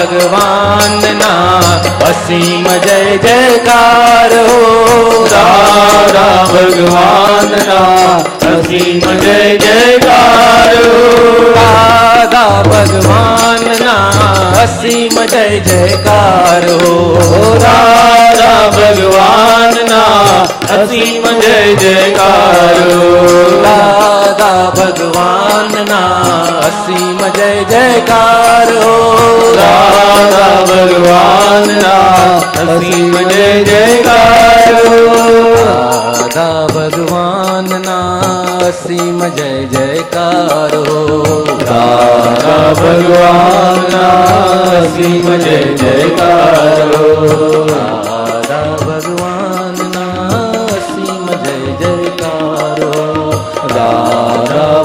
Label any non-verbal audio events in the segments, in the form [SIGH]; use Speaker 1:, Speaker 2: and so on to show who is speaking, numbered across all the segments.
Speaker 1: ભગવાનના અસીમ જય જયકાર હો.
Speaker 2: દાદા ભગવાનના અસીમ જય જયકાર
Speaker 1: દાદા ભગવાનના અસીમ જય જયકાર હો.
Speaker 2: દાદા ભગવાનના અસીમ જય જયકાર
Speaker 1: દાદા ભગવાનના અસીમ જય જયકાર હો
Speaker 2: દાદા ભગવાનના અસીમ જય જયકાર
Speaker 1: સદા ભગવાનના અસીમ જય જયકાર હો
Speaker 2: દાદા ભગવાનના અસીમ જય જયકાર
Speaker 1: દાદા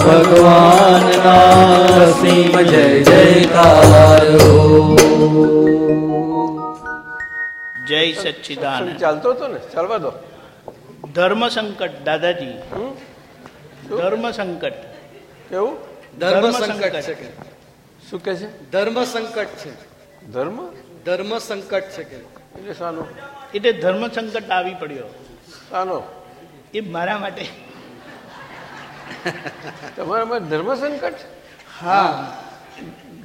Speaker 1: ભગવાનના અસીમ જય જયકાર.
Speaker 2: જય
Speaker 3: સચ્ચિદાનંદ.
Speaker 4: ચાલતો હતો ને? ચાલવા દો.
Speaker 3: ધર્મ સંકટ દાદાજી.
Speaker 4: હમ?
Speaker 3: ધર્મ સંકટ.
Speaker 4: કેવું?
Speaker 1: ધર્મ સંકટ. છે કે?
Speaker 4: શું કે છે?
Speaker 1: ધર્મ સંકટ છે.
Speaker 4: ધર્મ?
Speaker 1: ધર્મ સંકટ છે કે?
Speaker 4: એટલે શાનો.
Speaker 3: એટલે ધર્મ સંકટ આવી પડ્યો.
Speaker 4: શાનો.
Speaker 3: એ મારા માટે
Speaker 4: તમારા ધર્મ સંકટ?
Speaker 3: હા.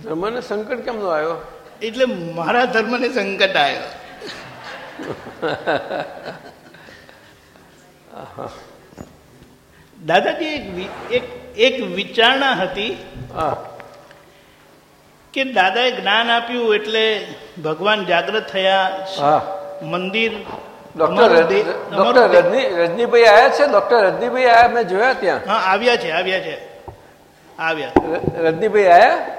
Speaker 4: ધર્મને સંકટ કેમ નો આવ્યો?
Speaker 3: એટલે મારા ધર્મને સંકટ આવ્યો. દાદાજી એક એક એક વિચારણા હતી
Speaker 4: હા.
Speaker 3: કે દાદાએ જ્ઞાન આપ્યું એટલે ભગવાન જાગૃત થયા
Speaker 4: હા.
Speaker 3: મંદિર
Speaker 4: ડોક્ટર ડોક્ટર રજની રજનીભાઈ આયા છે? ડોક્ટર રજનીભાઈ આયા? મેં જોયા ત્યાં.
Speaker 3: હા આવ્યા છે આવ્યા છે. આવ્યા.
Speaker 4: રજનીભાઈ આવ્યા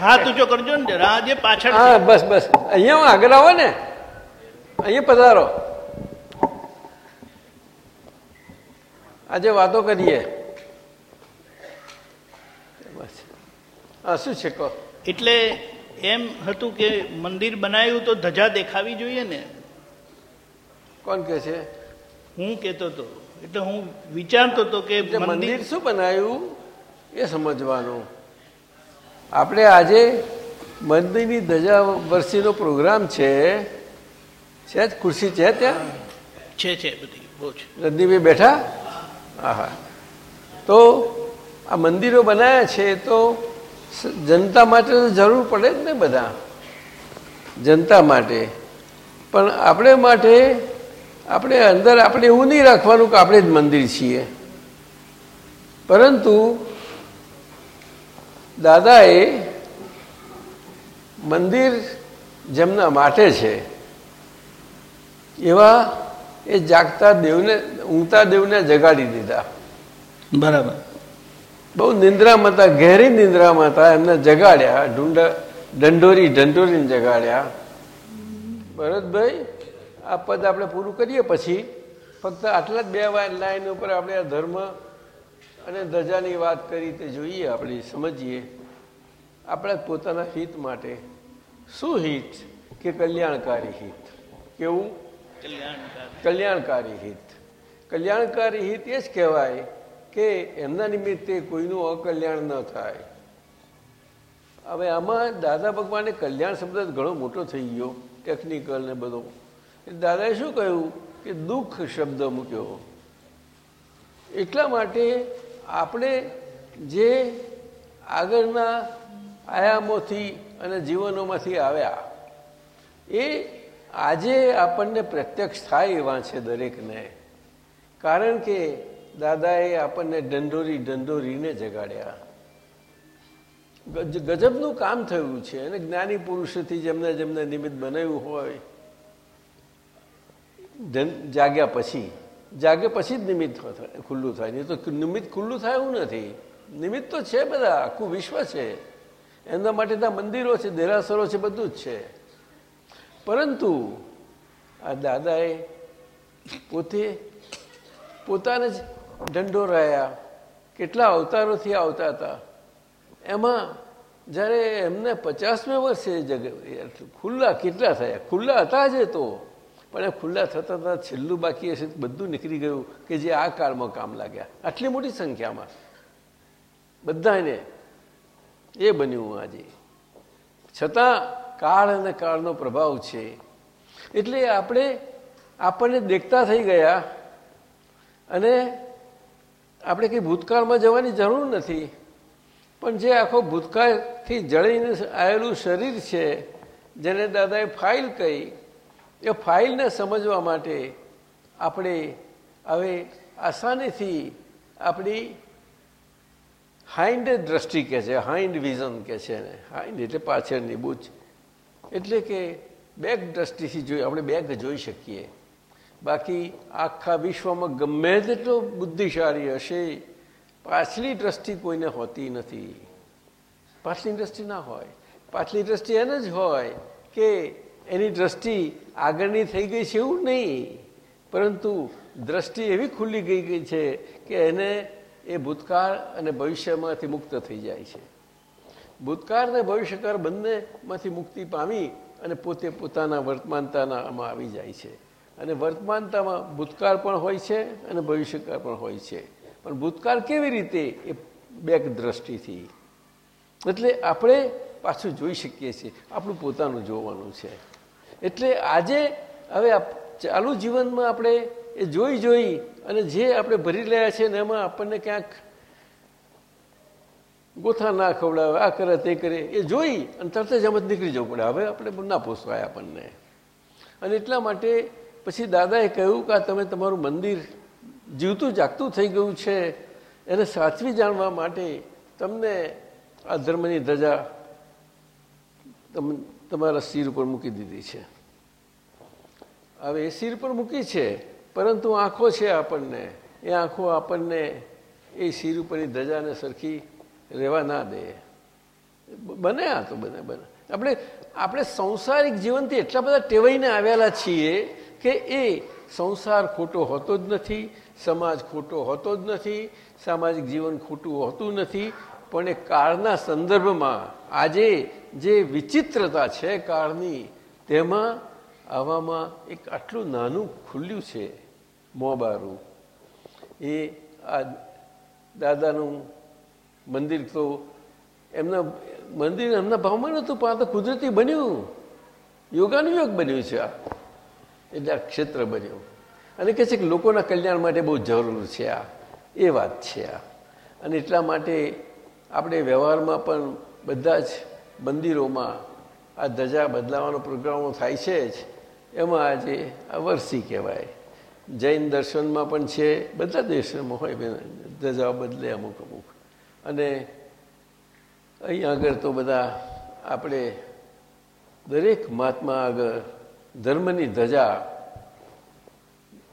Speaker 3: હા તું જો કરજો ને જરા પાછળ
Speaker 4: હા બસ બસ. અહીંયા હું આગળ આવો ને. અહીંયા પધારો. આજે વાતો કરીએ. બસ. હા શું છે કહો?
Speaker 3: એટલે એમ હતું કે મંદિર બનાવ્યું તો ધજા દેખાવી જોઈએ ને?
Speaker 4: કોણ કે છે?
Speaker 3: હું કહેતો હતો એટલે હું વિચારતો હતો કે
Speaker 4: મંદિર શું બનાવ્યું? એ સમજવાનું. આપણે આજે મંદિરની ધજા વર્ષીનો પ્રોગ્રામ છે. છે જ ખુરશી છે ત્યાં?
Speaker 3: છે છે બધી બહુ છે.
Speaker 4: રજનીભાઈ બેઠા? હા હા તો આ મંદિરો બનાવ્યા છે તો જનતા માટે જરૂર પડે જ ને બધા. જનતા માટે. પણ આપણે માટે, આપણે અંદર આપણે એવું નહીં રાખવાનું કે આપણે જ મંદિર છીએ. પરંતુ દાદાએ મંદિર જેમના માટે છે, એવા એ જાગતા દેવને, ઊંઘતા દેવને જગાડી દીધા.
Speaker 3: બરાબર.
Speaker 4: બહુ નિંદ્રામાં હતા ઘેરી નિંદ્રામાં હતા એમને જગાડ્યા ઢુંડ ડંડોરી ઢંઢોરીને જગાડ્યા. ભરતભાઈ આ પદ આપણે પૂરું કરીએ પછી. ફક્ત આટલા જ બે લાઈન ઉપર આપણે આ ધર્મ અને ધજાની વાત કરી તે જોઈએ આપણે સમજીએ. આપણા પોતાના હિત માટે. શું હિત? કે કલ્યાણકારી હિત? કેવું?
Speaker 3: કલ્યાણકારી
Speaker 4: હિત. કલ્યાણકારી હિત એ જ કહેવાય. કે એમના નિમિત્તે કોઈનું અકલ્યાણ ન થાય. હવે આમાં દાદા ભગવાને કલ્યાણ શબ્દ ઘણો મોટો થઈ ગયો ટેકનિકલ ને બધો. દાદાએ શું કહ્યું? કે દુઃખ શબ્દ મૂક્યો. એટલા માટે આપણે જે આગળના આયામોથી અને જીવનોમાંથી આવ્યા, એ આજે આપણને પ્રત્યક્ષ થાય એવા છે દરેકને. કારણ કે દાદાએ આપણને ઢંઢોરી ઢંઢોરીને જગાડ્યા. ગજબનું કામ થયું છે અને જ્ઞાની પુરુષોથી જેમને જેમને નિમિત્ત બનાવ્યું હોય. જાગ્યા પછી જાગે પછી જ નિમિત્ત ખુલ્લું થાય. નહીં તો નિમિત્ત ખુલ્લું થાય એવું નથી. નિમિત્ત તો છે બધા, આખું વિશ્વ છે. એમના માટે ત્યાં મંદિરો છે, દેરાસરો છે, બધું જ છે. પરંતુ આ દાદાએ પોતે, પોતાને જ દંડો રહ્યા. કેટલા અવતારોથી આવતા હતા. એમાં જ્યારે એમને પચાસમે વર્ષે ખુલ્લા કેટલા થયા? ખુલ્લા હતા જ તો. પણ એ ખુલ્લા થતા હતા છેલ્લું બાકી હશે બધું નીકળી ગયું કે જે આ કાળમાં કામ લાગ્યા. આટલી મોટી સંખ્યામાં. બધાને એ બન્યું આજે. છતાં કાળ અને કાળનો પ્રભાવ છે. એટલે આપણે આપણને દેખતા થઈ ગયા અને આપણે કંઈ ભૂતકાળમાં જવાની જરૂર નથી. પણ જે આખો ભૂતકાળથી જળીને આવેલું શરીર છે, જેને દાદાએ ફાઇલ કહી, એ ફાઇલને સમજવા માટે આપણે હવે આસાનીથી આપણી હાઇન્ડ દ્રષ્ટિ કે છે, હાઇન્ડ વિઝન કે છે ને હાઇન્ડ એટલે પાછળની બૂચ એટલે કે બેક દ્રષ્ટિથી જોઈ, આપણે બેગ જોઈ શકીએ. બાકી આખા વિશ્વમાં ગમે તેટલો બુદ્ધિશાળી હશે, પાછલી દ્રષ્ટિ કોઈને હોતી નથી. પાછલી દ્રષ્ટિ ના હોય. પાછલી દ્રષ્ટિ એને જ હોય કે એની દ્રષ્ટિ આગળની થઈ ગઈ છે એવું નહીં. પરંતુ દ્રષ્ટિ એવી ખુલ્લી ગઈ ગઈ છે કે એને એ ભૂતકાળ અને ભવિષ્યમાંથી મુક્ત થઈ જાય છે. ભૂતકાળ અને ભવિષ્યકાળ બંનેમાંથી મુક્તિ પામી અને પોતે પોતાના વર્તમાનતાનામાં આવી જાય છે. અને વર્તમાનતામાં ભૂતકાળ પણ હોય છે અને ભવિષ્યકાળ પણ હોય છે. પણ ભૂતકાળ કેવી રીતે એ બેક દ્રષ્ટિથી? એટલે આપણે પાછું જોઈ શકીએ છીએ. આપણું પોતાનું જોવાનું છે. એટલે આજે હવે ચાલુ જીવનમાં આપણે એ જોઈ જોઈ અને જે આપણે ભરી રહ્યા છીએ ને એમાં આપણને ક્યાંક ગોથા ના ખવડાવે, આ કરે, તે કરે, એ જોઈ અને તરત જ નીકળી જવું પડે. હવે આપણે ના પોસવાય આપણને. અને એટલા માટે પછી દાદાએ કહ્યું કે તમે તમારું મંદિર જીવતું જાગતું થઈ ગયું છે, એને સાચવી જાણવા માટે તમને આ ધર્મની ધજા તમારા શિર ઉપર મૂકી દીધી છે. હવે એ શિર પર મૂકી છે, પરંતુ આંખો છે આપણને. એ આંખો આપણને એ શિર ઉપરની ધજાને સરખી રહેવા ના દે. બને આ તો બને બને. આપણે આપણે સંસારિક જીવનથી એટલા બધા ટેવાઈને આવેલા છીએ કે એ સંસાર ખોટો હોતો જ નથી, સમાજ ખોટો હોતો જ નથી, સામાજિક જીવન ખોટું હોતું નથી, પણ એ કાળના સંદર્ભમાં આજે જે વિચિત્રતા છે કાળની, તેમાં આવામાં એક આટલું નાનું ખુલ્યું છે મોબારું. એ આ દાદાનું મંદિર તો એમના, મંદિર એમના ભાવમાં નહોતું, પણ આ તો કુદરતી બન્યું. યોગાનુયોગ બન્યું છે આ. એટલે આ ક્ષેત્ર બન્યું. અને કહે છે કે લોકોના કલ્યાણ માટે બહુ જરૂર છે આ. એ વાત છે આ. અને એટલા માટે આપણે વ્યવહારમાં પણ બધા જ મંદિરોમાં આ ધજા બદલાવાનો પ્રોગ્રામો થાય છે જ. એમાં આજે આ વરસી કહેવાય. જૈન દર્શનમાં પણ છે, બધા દર્શનમાં હોય ધજા બદલે અમુક અમુક. અને અહીં આગળ તો બધા આપણે દરેક મહાત્મા આગળ ધર્મની ધજા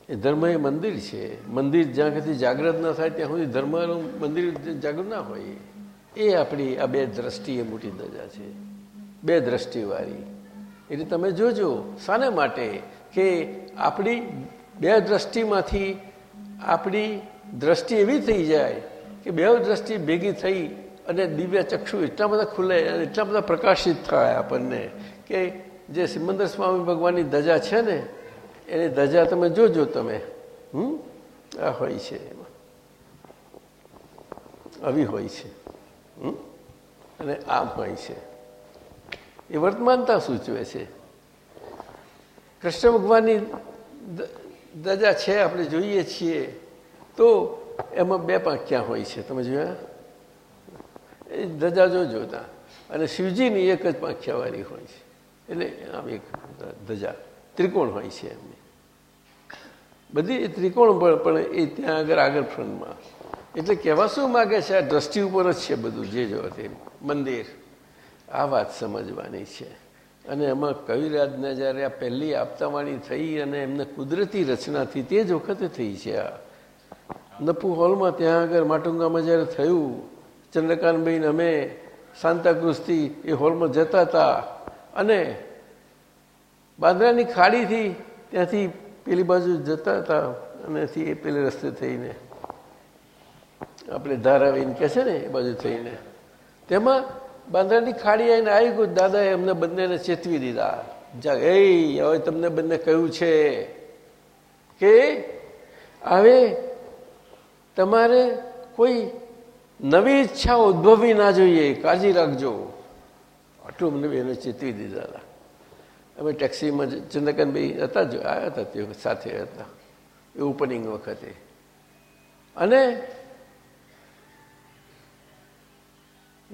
Speaker 4: એ ધર્મ એ મંદિર છે. મંદિર જ્યાં સુધી જાગૃત ન થાય, ત્યાં સુધી ધર્મનું મંદિર જાગૃત ના હોય. એ આપણી આ બે દ્રષ્ટિ એ મોટી ધજા છે. બે દ્રષ્ટિવાળી. એટલે તમે જોજો, શાને માટે કે આપણી બે દ્રષ્ટિમાંથી આપણી દ્રષ્ટિ એવી થઈ જાય કે બે દ્રષ્ટિ ભેગી થઈ અને દિવ્ય ચક્ષુ એટલા બધા ખુલે એટલા બધા પ્રકાશિત થાય આપણને કે જે સિમંદર સ્વામી ભગવાનની ધજા છે ને, એની ધજા તમે જોજો તમે. હમ? આ હોય છે એમાં. આવી હોય છે? અને આમ હોય છે. એ વર્તમાનતા સૂચવે છે. કૃષ્ણ ભગવાનની ધજા છે, આપણે જોઈએ છીએ, તો એમાં બે પાંખ્યા હોય છે. તમે જોયા? એ ધજા જો જોતા અને શિવજીની એક જ પાંખ્યાવાળી હોય છે. એટલે આમ એક ધજા. ત્રિકોણ હોય છે એમની. બધી ત્રિકોણ પણ પણ એ ત્યાં આગળ આગળ ફ્રન્ટમાં. એટલે કહેવા શું માગે છે, આ દ્રષ્ટિ ઉપર જ છે બધું, જે જો મંદિર. આ વાત સમજવાની છે. અને એમાં કવિરાજને જ્યારે આ પહેલી આપતાવાણી થઈ અને એમને કુદરતી રચનાથી તે જ વખતે થઈ છે આ. નપુ હોલમાં ત્યાં આગળ માટુંગામાં જ્યારે થયું, ચંદ્રકાંતભાઈને અમે સાંતાક્રુઝથી એ હોલમાં જતા હતા અને બાંદ્રાની ખાડીથી ત્યાંથી પેલી બાજુ જતા હતા અને એ પેલે રસ્તે થઈને આપણે ધારાવીને કહે છે ને એ બાજુ થઈને. તેમાં બાંદ્રાની ખાડી આવીને આવી ગયું, દાદાએ અમને બંનેને ચેતવી દીધા. જા એ હવે તમને બંને કહ્યું છે કે હવે તમારે કોઈ નવી ઈચ્છા ઉદ્ભવવી ના જોઈએ. કાળજી રાખજો. અમને એને ચેતવી દીધા હતા. અમે ટેક્સીમાં ચંદ્રકાંતભાઈ હતા જ, આવ્યા હતા તે સાથે હતા. એ ઓપનિંગ વખતે. અને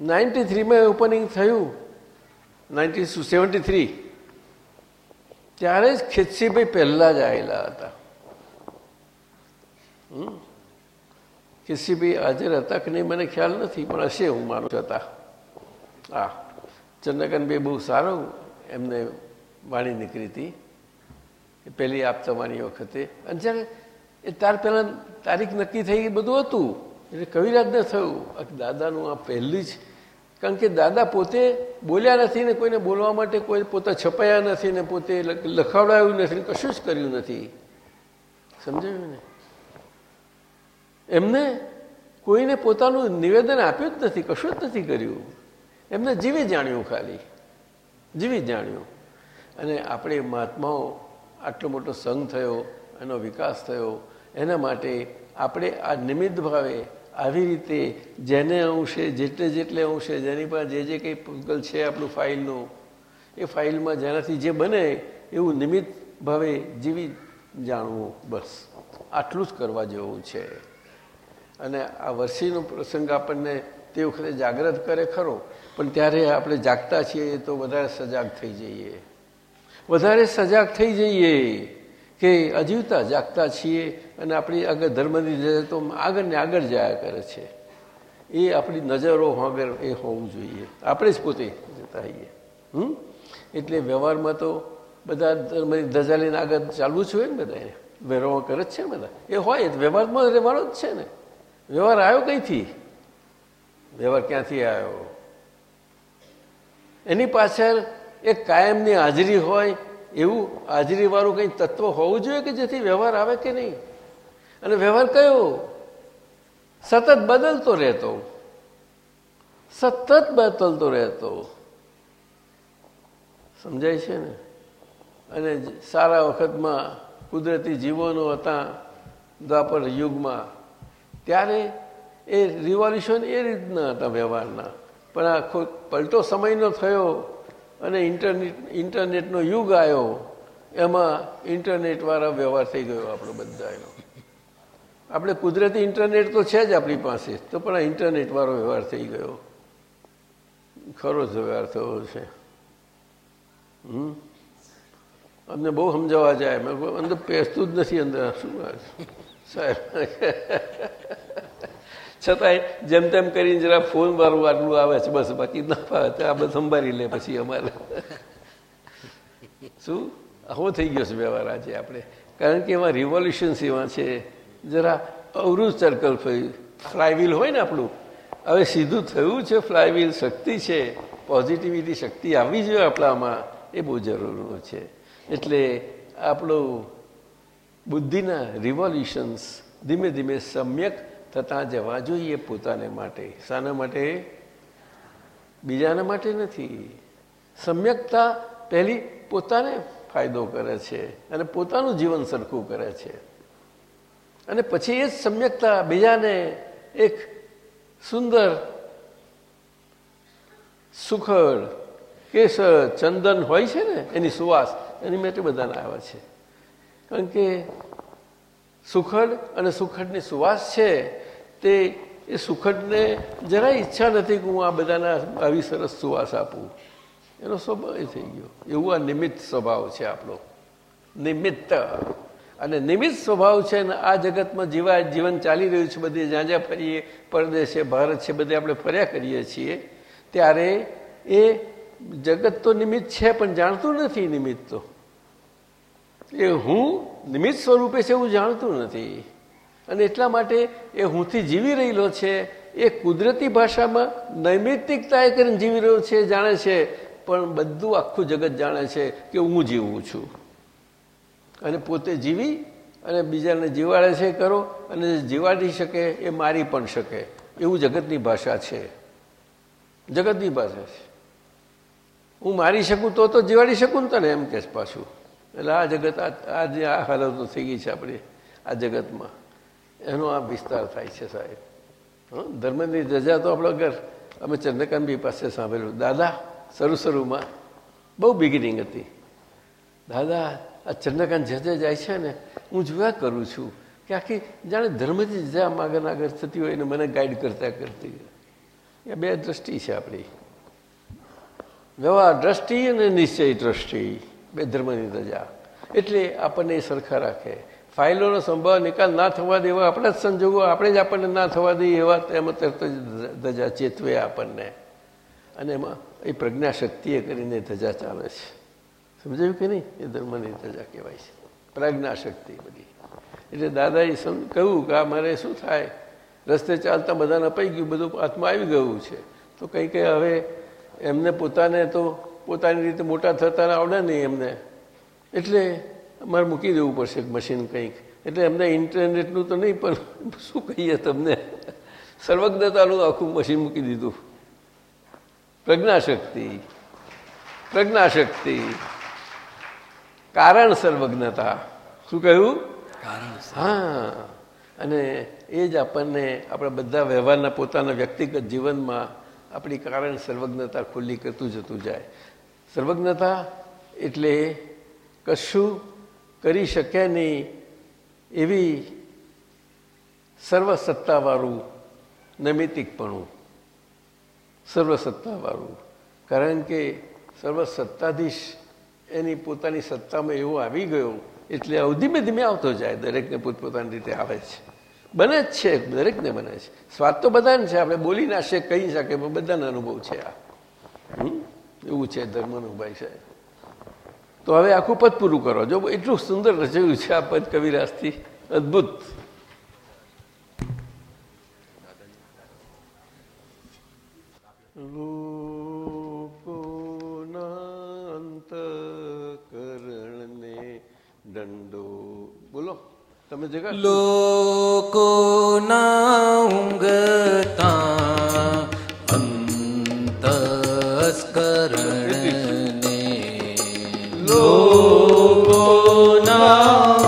Speaker 4: નાઇન્ટી થ્રીમાં ઓપનિંગ થયું. Ninety seventy three. ત્યારે જ ખેતસીભાઈ પહેલાં જ આવેલા હતા? ખેતસીભાઈ હાજર હતા કે નહીં મને ખ્યાલ નથી, પણ હશે હું માનું હતા. હા. ચંદ્રકાંતભાઈ બહુ સારું એમને વાણી નીકળી હતી. પહેલી આપતાવાની વખતે. અને જ્યારે એ તાર પહેલાં તારીખ નક્કી થઈ એ બધું હતું. એટલે કવિરાજને થયું દાદાનું આ પહેલી જ. કારણ કે દાદા પોતે બોલ્યા નથી ને કોઈને બોલવા માટે કોઈ પોતા છપાયા નથી ને પોતે લખાવડાયું નથી કશું જ કર્યું નથી. સમજાયું ને? એમને કોઈને પોતાનું નિવેદન આપ્યું જ નથી, કશું જ નથી કર્યું. એમને જીવી જાણ્યું ખાલી. જીવી જાણ્યું. અને આપણે મહાત્માઓ આટલો મોટો સંઘ થયો, એનો વિકાસ થયો, એના માટે આપણે આ નિમિત્ત ભાવે આવી રીતે જેને અંશે, જેટલે જેટલે અંશે, જેની પાસે જે જે કંઈ પૂગલ છે આપણું ફાઇલનું, એ ફાઇલમાં જેનાથી જે બને એવું નિમિત્ત ભાવે જીવી જાણવું બસ. આટલું જ કરવા જેવું છે. અને આ વર્ષીનો પ્રસંગ આપણને તે વખતે જાગ્રત કરે ખરો. પણ ત્યારે આપણે જાગતા છીએ તો વધારે સજાગ થઈ જઈએ. વધારે સજાગ થઈ જઈએ કે અજીવતા જાગતા છીએ અને આપણી આગળ ધર્મની નજર તો આગળ ને આગળ જયા કરે છે. એ આપણી નજરો આગળ એ હોવું જોઈએ. આપણે જ પોતે જતા હોઈએ હમ? એટલે વ્યવહારમાં તો બધા ધર્મની ધજા લઈને આગળ ચાલવું જ હોય ને બધાએ. વ્યવહારમાં કરે જ છે બધા. એ હોય વ્યવહારમાં રહેવાનો જ છે ને. વ્યવહાર આવ્યો કઈથી વ્યવહાર ક્યાંથી આવ્યો? એની પાછળ એક કાયમની હાજરી હોય એવું હાજરીવાળું કંઈ તત્વ હોવું જોઈએ કે જેથી વ્યવહાર આવે કે નહીં? અને વ્યવહાર કયો? સતત બદલતો રહેતો. સતત બદલતો રહેતો. સમજાય છે ને? અને સારા વખતમાં કુદરતી જીવોનો હતા દ્વાપર યુગમાં. ત્યારે એ રિવોલ્યુશન એ રીતના હતા વ્યવહારના. પણ આખો પલટો સમયનો થયો અને ઇન્ટરનેટ ઇન્ટરનેટનો યુગ આવ્યો, એમાં ઇન્ટરનેટવાળા વ્યવહાર થઈ ગયો આપણો બધાનો આપણે કુદરતી ઇન્ટરનેટ તો છે જ આપણી પાસે, તો પણ આ ઇન્ટરનેટવાળો વ્યવહાર થઈ ગયો. ખરો જ વ્યવહાર થયો છે હમ? અમને બહુ સમજાવવા જાય. અંદર પેસતું જ નથી અંદર. શું સાહેબ. છતાંય જેમ તેમ કરીને જરા ફોન મારું આટલું આવે છે, બસ બાકી ના ફાવે તો આ બધું સંભાળી લે પછી અમારે. શું? આવો થઈ ગયો છે વ્યવહાર આજે આપણે. કારણ કે એમાં રિવોલ્યુશન્સ એવા છે. જરા અવરું સર્કલ થયું. ફ્લાયવ્હીલ હોય ને આપણું. હવે સીધું થયું છે ફ્લાયવ્હીલ શક્તિ છે. પોઝિટિવિટી શક્તિ આવવી જોઈએ આપણામાં. એ બહુ જરૂરનું છે. એટલે આપણું બુદ્ધિના રિવોલ્યુશન્સ ધીમે ધીમે સમ્યક થતા જવા જોઈએ પોતાને માટે. શાના માટે? બીજાના માટે નથી. સમ્યકતા પહેલી પોતાને ફાયદો કરે છે અને પોતાનું જીવન સરખું કરે છે. અને પછી એ જ સમ્યકતા બીજાને એક સુંદર સુખડ કેસર ચંદન હોય છે ને, એની સુવાસ, એની માટે બધાને આવે છે. કારણ કે સુખડ અને સુખડની સુવાસ છે તે એ સુખડને જરા ઈચ્છા નથી કે હું આ બધાના આવી સરસ સુવાસ આપું. એનો સ્વભાવ એ થઈ ગયો. એવું આ નિમિત્ત સ્વભાવ છે આપણો. નિમિત્ત. અને નિમિત્ત સ્વભાવ છે ને આ જગતમાં જીવા જીવન ચાલી રહ્યું છે બધી. જ્યાં જ્યાં ફરીએ, પરદેશ છે ભારત છે, બધે આપણે ફર્યા કરીએ છીએ. ત્યારે એ જગત તો નિમિત્ત છે, પણ જાણતું નથી નિમિત્ત તો. એ હું નિમિત્ત સ્વરૂપે છે એવું જાણતું નથી. અને એટલા માટે એ હુંથી જીવી રહેલો છે. એ કુદરતી ભાષામાં નૈમિતિકતાએ કરીને જીવી રહ્યો છે, જાણે છે, પણ બધું આખું જગત જાણે છે કે હું જીવું છું. અને પોતે જીવી અને બીજાને જીવાડે છે કરો અને જીવાડી શકે એ મારી પણ શકે. એવું જગતની ભાષા છે. જગતની ભાષા છે. હું મારી શકું તો તો જીવાડી શકું ને તને એમ કે પાછું. એટલે આ જગત, આ આ હાલતો થઈ ગઈ છે આપણી, આ જગતમાં. એનો આ વિસ્તાર થાય છે સાહેબ. ધર્મની રજા તો આપણો ઘર. અમે ચંદ્રકાંતભાઈ પાસે સાંભળ્યું. દાદા, શરૂ શરૂમાં બહુ બિગિનિંગ હતી. દાદા, આ ચંદ્રકાંત જજે જાય છે ને, હું જોયા કરું છું કે આખી, જાણે ધર્મની જ્યાં આગળ આગળ થતી હોય ને મને ગાઈડ કરતા કરતી એ બે દ્રષ્ટિ છે આપણી. વ્યવહાર દ્રષ્ટિ અને નિશ્ચય દ્રષ્ટિ, બે ધર્મની રજા એટલે આપણને સરખા રાખે. ફાઇલોનો સંભાવ નિકાલ ના થવા દેવા આપણા જ સંજોગો, આપણે જ આપણને ના થવા દઈએ એવા એમાં તરત જ ધજા ચેતવે આપણને. અને એમાં એ પ્રજ્ઞાશક્તિએ કરીને ધજા ચાલે છે. સમજાયું કે નહીં? એ ધર્મની ધજા કહેવાય છે. પ્રજ્ઞાશક્તિ બધી. એટલે દાદાએ કહ્યું કે આ મારે શું થાય? રસ્તે ચાલતા બધાને અપાઈ ગયું, બધું હાથમાં આવી ગયું છે. તો કંઈ કંઈ હવે એમને પોતાને તો પોતાની રીતે મોટા થતા આવડે નહીં એમને. એટલે અમારે મૂકી દેવું પડશે મશીન કંઈક. એટલે એમને ઇન્ટરનેટનું તો નહીં પણ શું કહીએ તમને? સર્વજ્ઞતાનું આખું મશીન મૂકી દીધું. પ્રજ્ઞાશક્તિ. પ્રજ્ઞાશક્તિ. કારણ સર્વજ્ઞતા. શું કહ્યું? હા. અને એ જ આપણને આપણા બધા વ્યવહારના પોતાના વ્યક્તિગત જીવનમાં આપણી કારણ સર્વજ્ઞતા ખુલ્લી કરતું જતું જાય. સર્વજ્ઞતા એટલે કશું કરી શકે નહીં એવી સર્વસત્તાવાળું નૈમિતિકપણું સર્વસત્તાવાળું. કારણ કે સર્વસત્તાધીશ એની પોતાની સત્તામાં એવો આવી ગયો એટલે આવું ધીમે ધીમે આવતો જાય, દરેકને પોતપોતાની રીતે આવે છે. બને જ છે, દરેકને બને છે. સ્વાદ તો બધાને છે, આપણે બોલી ના શકે કહી શકે પણ બધાનો અનુભવ છે આ. એવું છે ધર્મનું ભાઈ સાહેબ. તો હવે આખું પદ પૂરું કરો. જો એટલું સુંદર રચાયું છે આ પદ કવિરાજથી અદ્ભુત. દંડો. બોલો તમે જગા.
Speaker 1: લોકોના ઊંઘતા અંતસ્કરણને
Speaker 2: no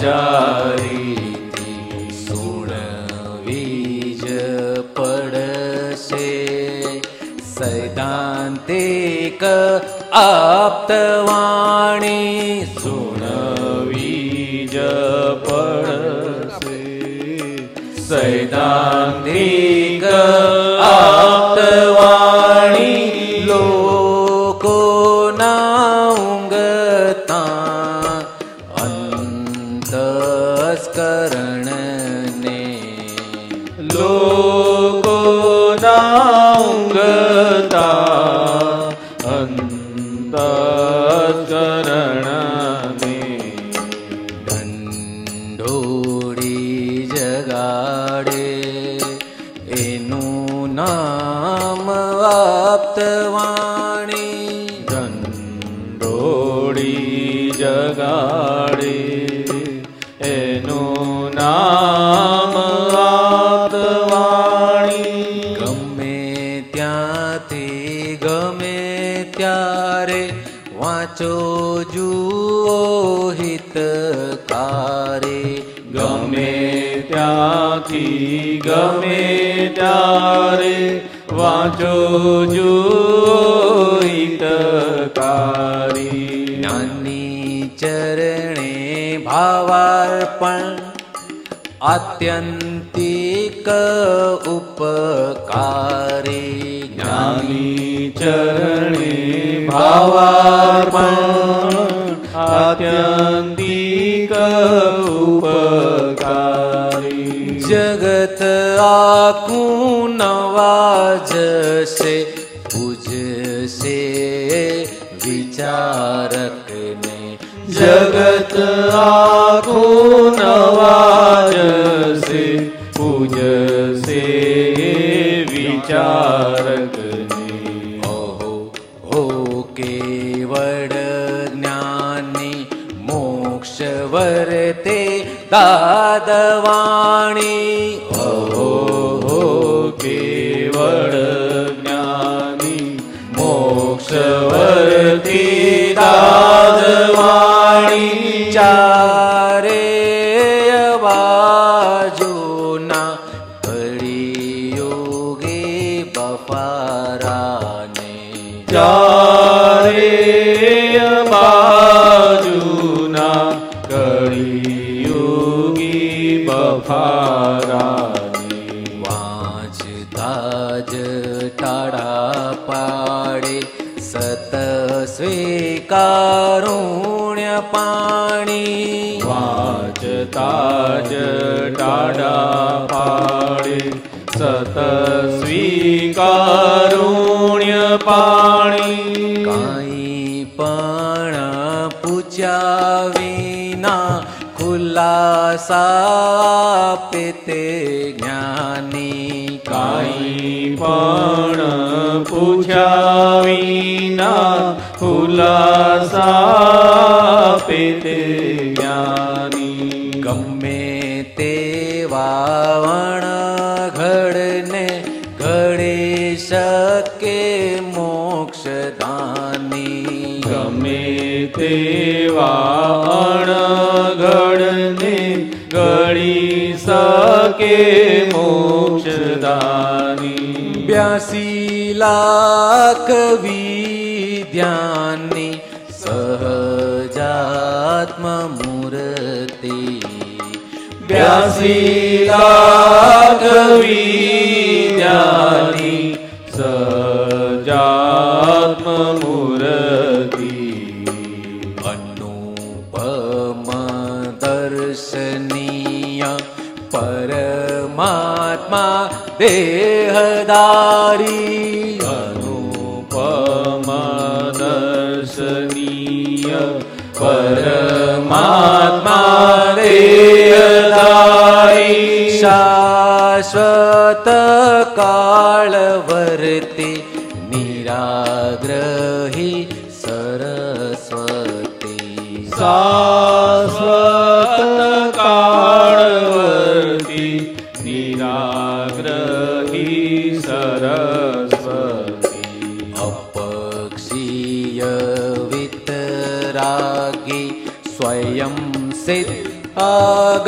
Speaker 1: ચારી સુણ બીજ પડશે. સૈદાંતિક આપ્તવાણી
Speaker 2: સુણ બીજ પડશે.
Speaker 1: સૈદાંતિક આ જોજો હિતકારી જ્ઞાની ચરણે ભાવાર્પણ આત્યંતિક ઉપકારી
Speaker 2: જ્ઞાની ચરણે ભાવાર્પણ
Speaker 1: વિચારકને
Speaker 2: જગત આખું નવાજશે પૂજશે વિચારકને
Speaker 1: ઓહો હો કેવળ જ્ઞાની મોક્ષ વર્તે દા Hey.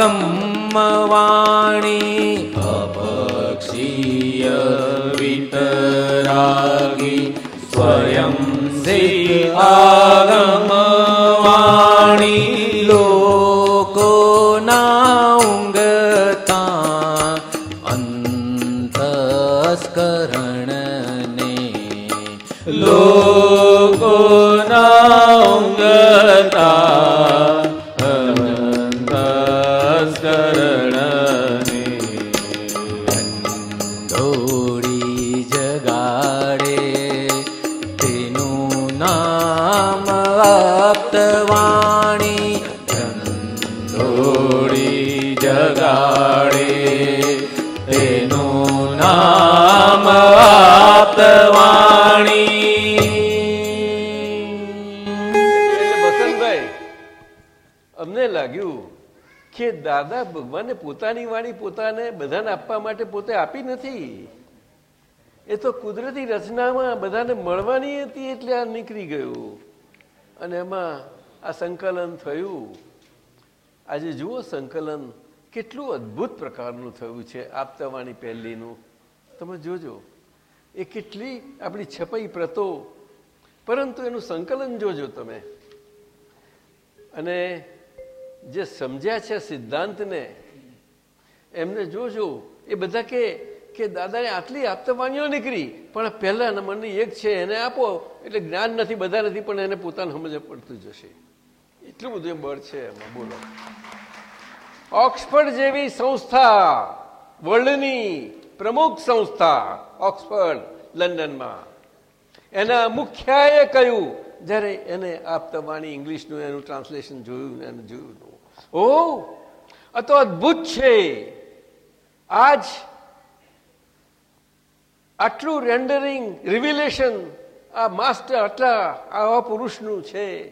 Speaker 1: સિદ્ધાગમવાણી
Speaker 2: અપક્ષીય વિતરાગી
Speaker 4: કે દાદા, ભગવાને પોતાની વાણી પોતાને બધાને આપવા માટે પોતે આપી નથી. એ તો કુદરતી રચનામાં બધાને મળવાની હતી એટલે આ નીકળી ગયું. અને એમાં આ સંકલન થયું. આજે જુઓ સંકલન કેટલું અદ્ભુત પ્રકારનું થયું છે આપતાવાણી પહેલીનું. તમે જોજો, એ કેટલી આપણી છપાઈ પ્રતો. પરંતુ એનું સંકલન જોજો તમે. અને જે સમજ્યા છે સિદ્ધાંતને, એમને જોજો, એ બધા કે કે દાદાએ આટલી આપતવાણીઓ નીકળી, પણ પહેલા નંબરની એક છે એને આપો, એટલે જ્ઞાન નથી, બધા નથી, પણ એને પોતાને સમજ પડતું જશે. એટલું બધું એમ બળ છે એમાં, બોલો. ઓક્સફર્ડ જેવી સંસ્થા, વર્લ્ડની પ્રમુખ સંસ્થા, ઓક્સફર્ડ, લંડનમાં. એના મુખ્યાએ કહ્યું, જ્યારે એને આપતા વાણી ઇંગ્લિશનું એનું ટ્રાન્સલેશન જોયું એનું જોયું. ઓ, આ તો અદભુત છે. આજ આટલું રેન્ડરિંગ રિવિલેશન આ માસ્ટર આટલા આવા પુરુષનું છે.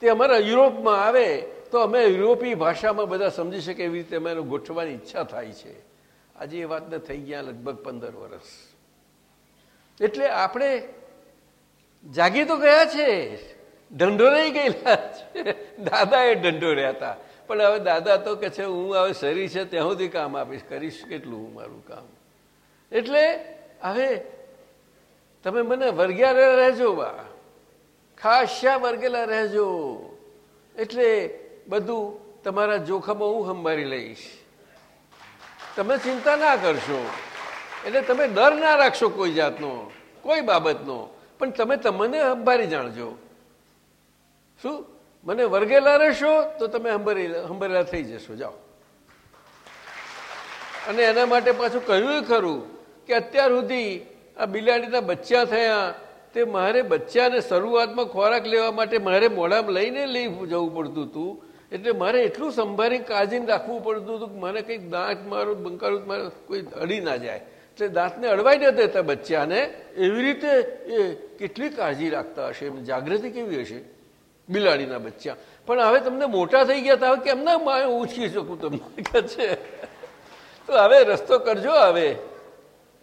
Speaker 4: તે અમારા યુરોપમાં આવે તો અમે યુરોપી ભાષામાં બધા સમજી શકે એવી રીતે અમે એનું ગોઠવવાની ઈચ્છા થાય છે. આજે એ વાતને થઈ ગયા લગભગ પંદર વર્ષ એટલે આપણે જાગી તો ગયા છે. ઢંઢોરાઈ ગયેલા છે. દાદા એ હતા. પણ હવે દાદા તો કે છે, હું હવે શરીર છે, ત્યાં સુધી કામ આપીશ, કરીશ કેટલું હું મારું કામ? એટલે હવે તમે મને વર્ગ્યા રહેજો બા. ખાસ્યા વર્ગેલા રહેજો. એટલે બધું તમારા જોખમો હું સંભાળી લઈશ. તમે ચિંતા ના કરશો. એટલે તમે ડર ના રાખશો કોઈ જાતનો, કોઈ બાબતનો. પણ તમે તમને સંભાળી જાણજો. શું? મને વર્ગેલા રહેશો તો તમે હંભારી હંબરેલા થઈ જશો. જાઓ. અને એના માટે પાછું કહ્યું ખરું કે અત્યાર સુધી આ બિલાડીના બચ્ચા થયા તે મારે બચ્ચાને શરૂઆતમાં ખોરાક લેવા માટે મારે મોઢામાં લઈને લઈ જવું પડતું હતું. એટલે મારે એટલું સંભાળી કાળજીને રાખવું પડતું હતું કે મને કંઈક દાંત મારું, બંકારું મારે કોઈ અડી ના જાય. એટલે દાંતને અડવાઈ ન દેતા બચ્ચાને. એવી રીતે એ કેટલી કાળજી રાખતા હશે? એમ જાગૃતિ કેવી હશે? બિલાડીના બચ્ચા. પણ હવે તમને મોટા થઈ ગયા તા હવે કેમ ના મારે ઉછકી શકું તમને કે છે. તો હવે રસ્તો કરજો હવે.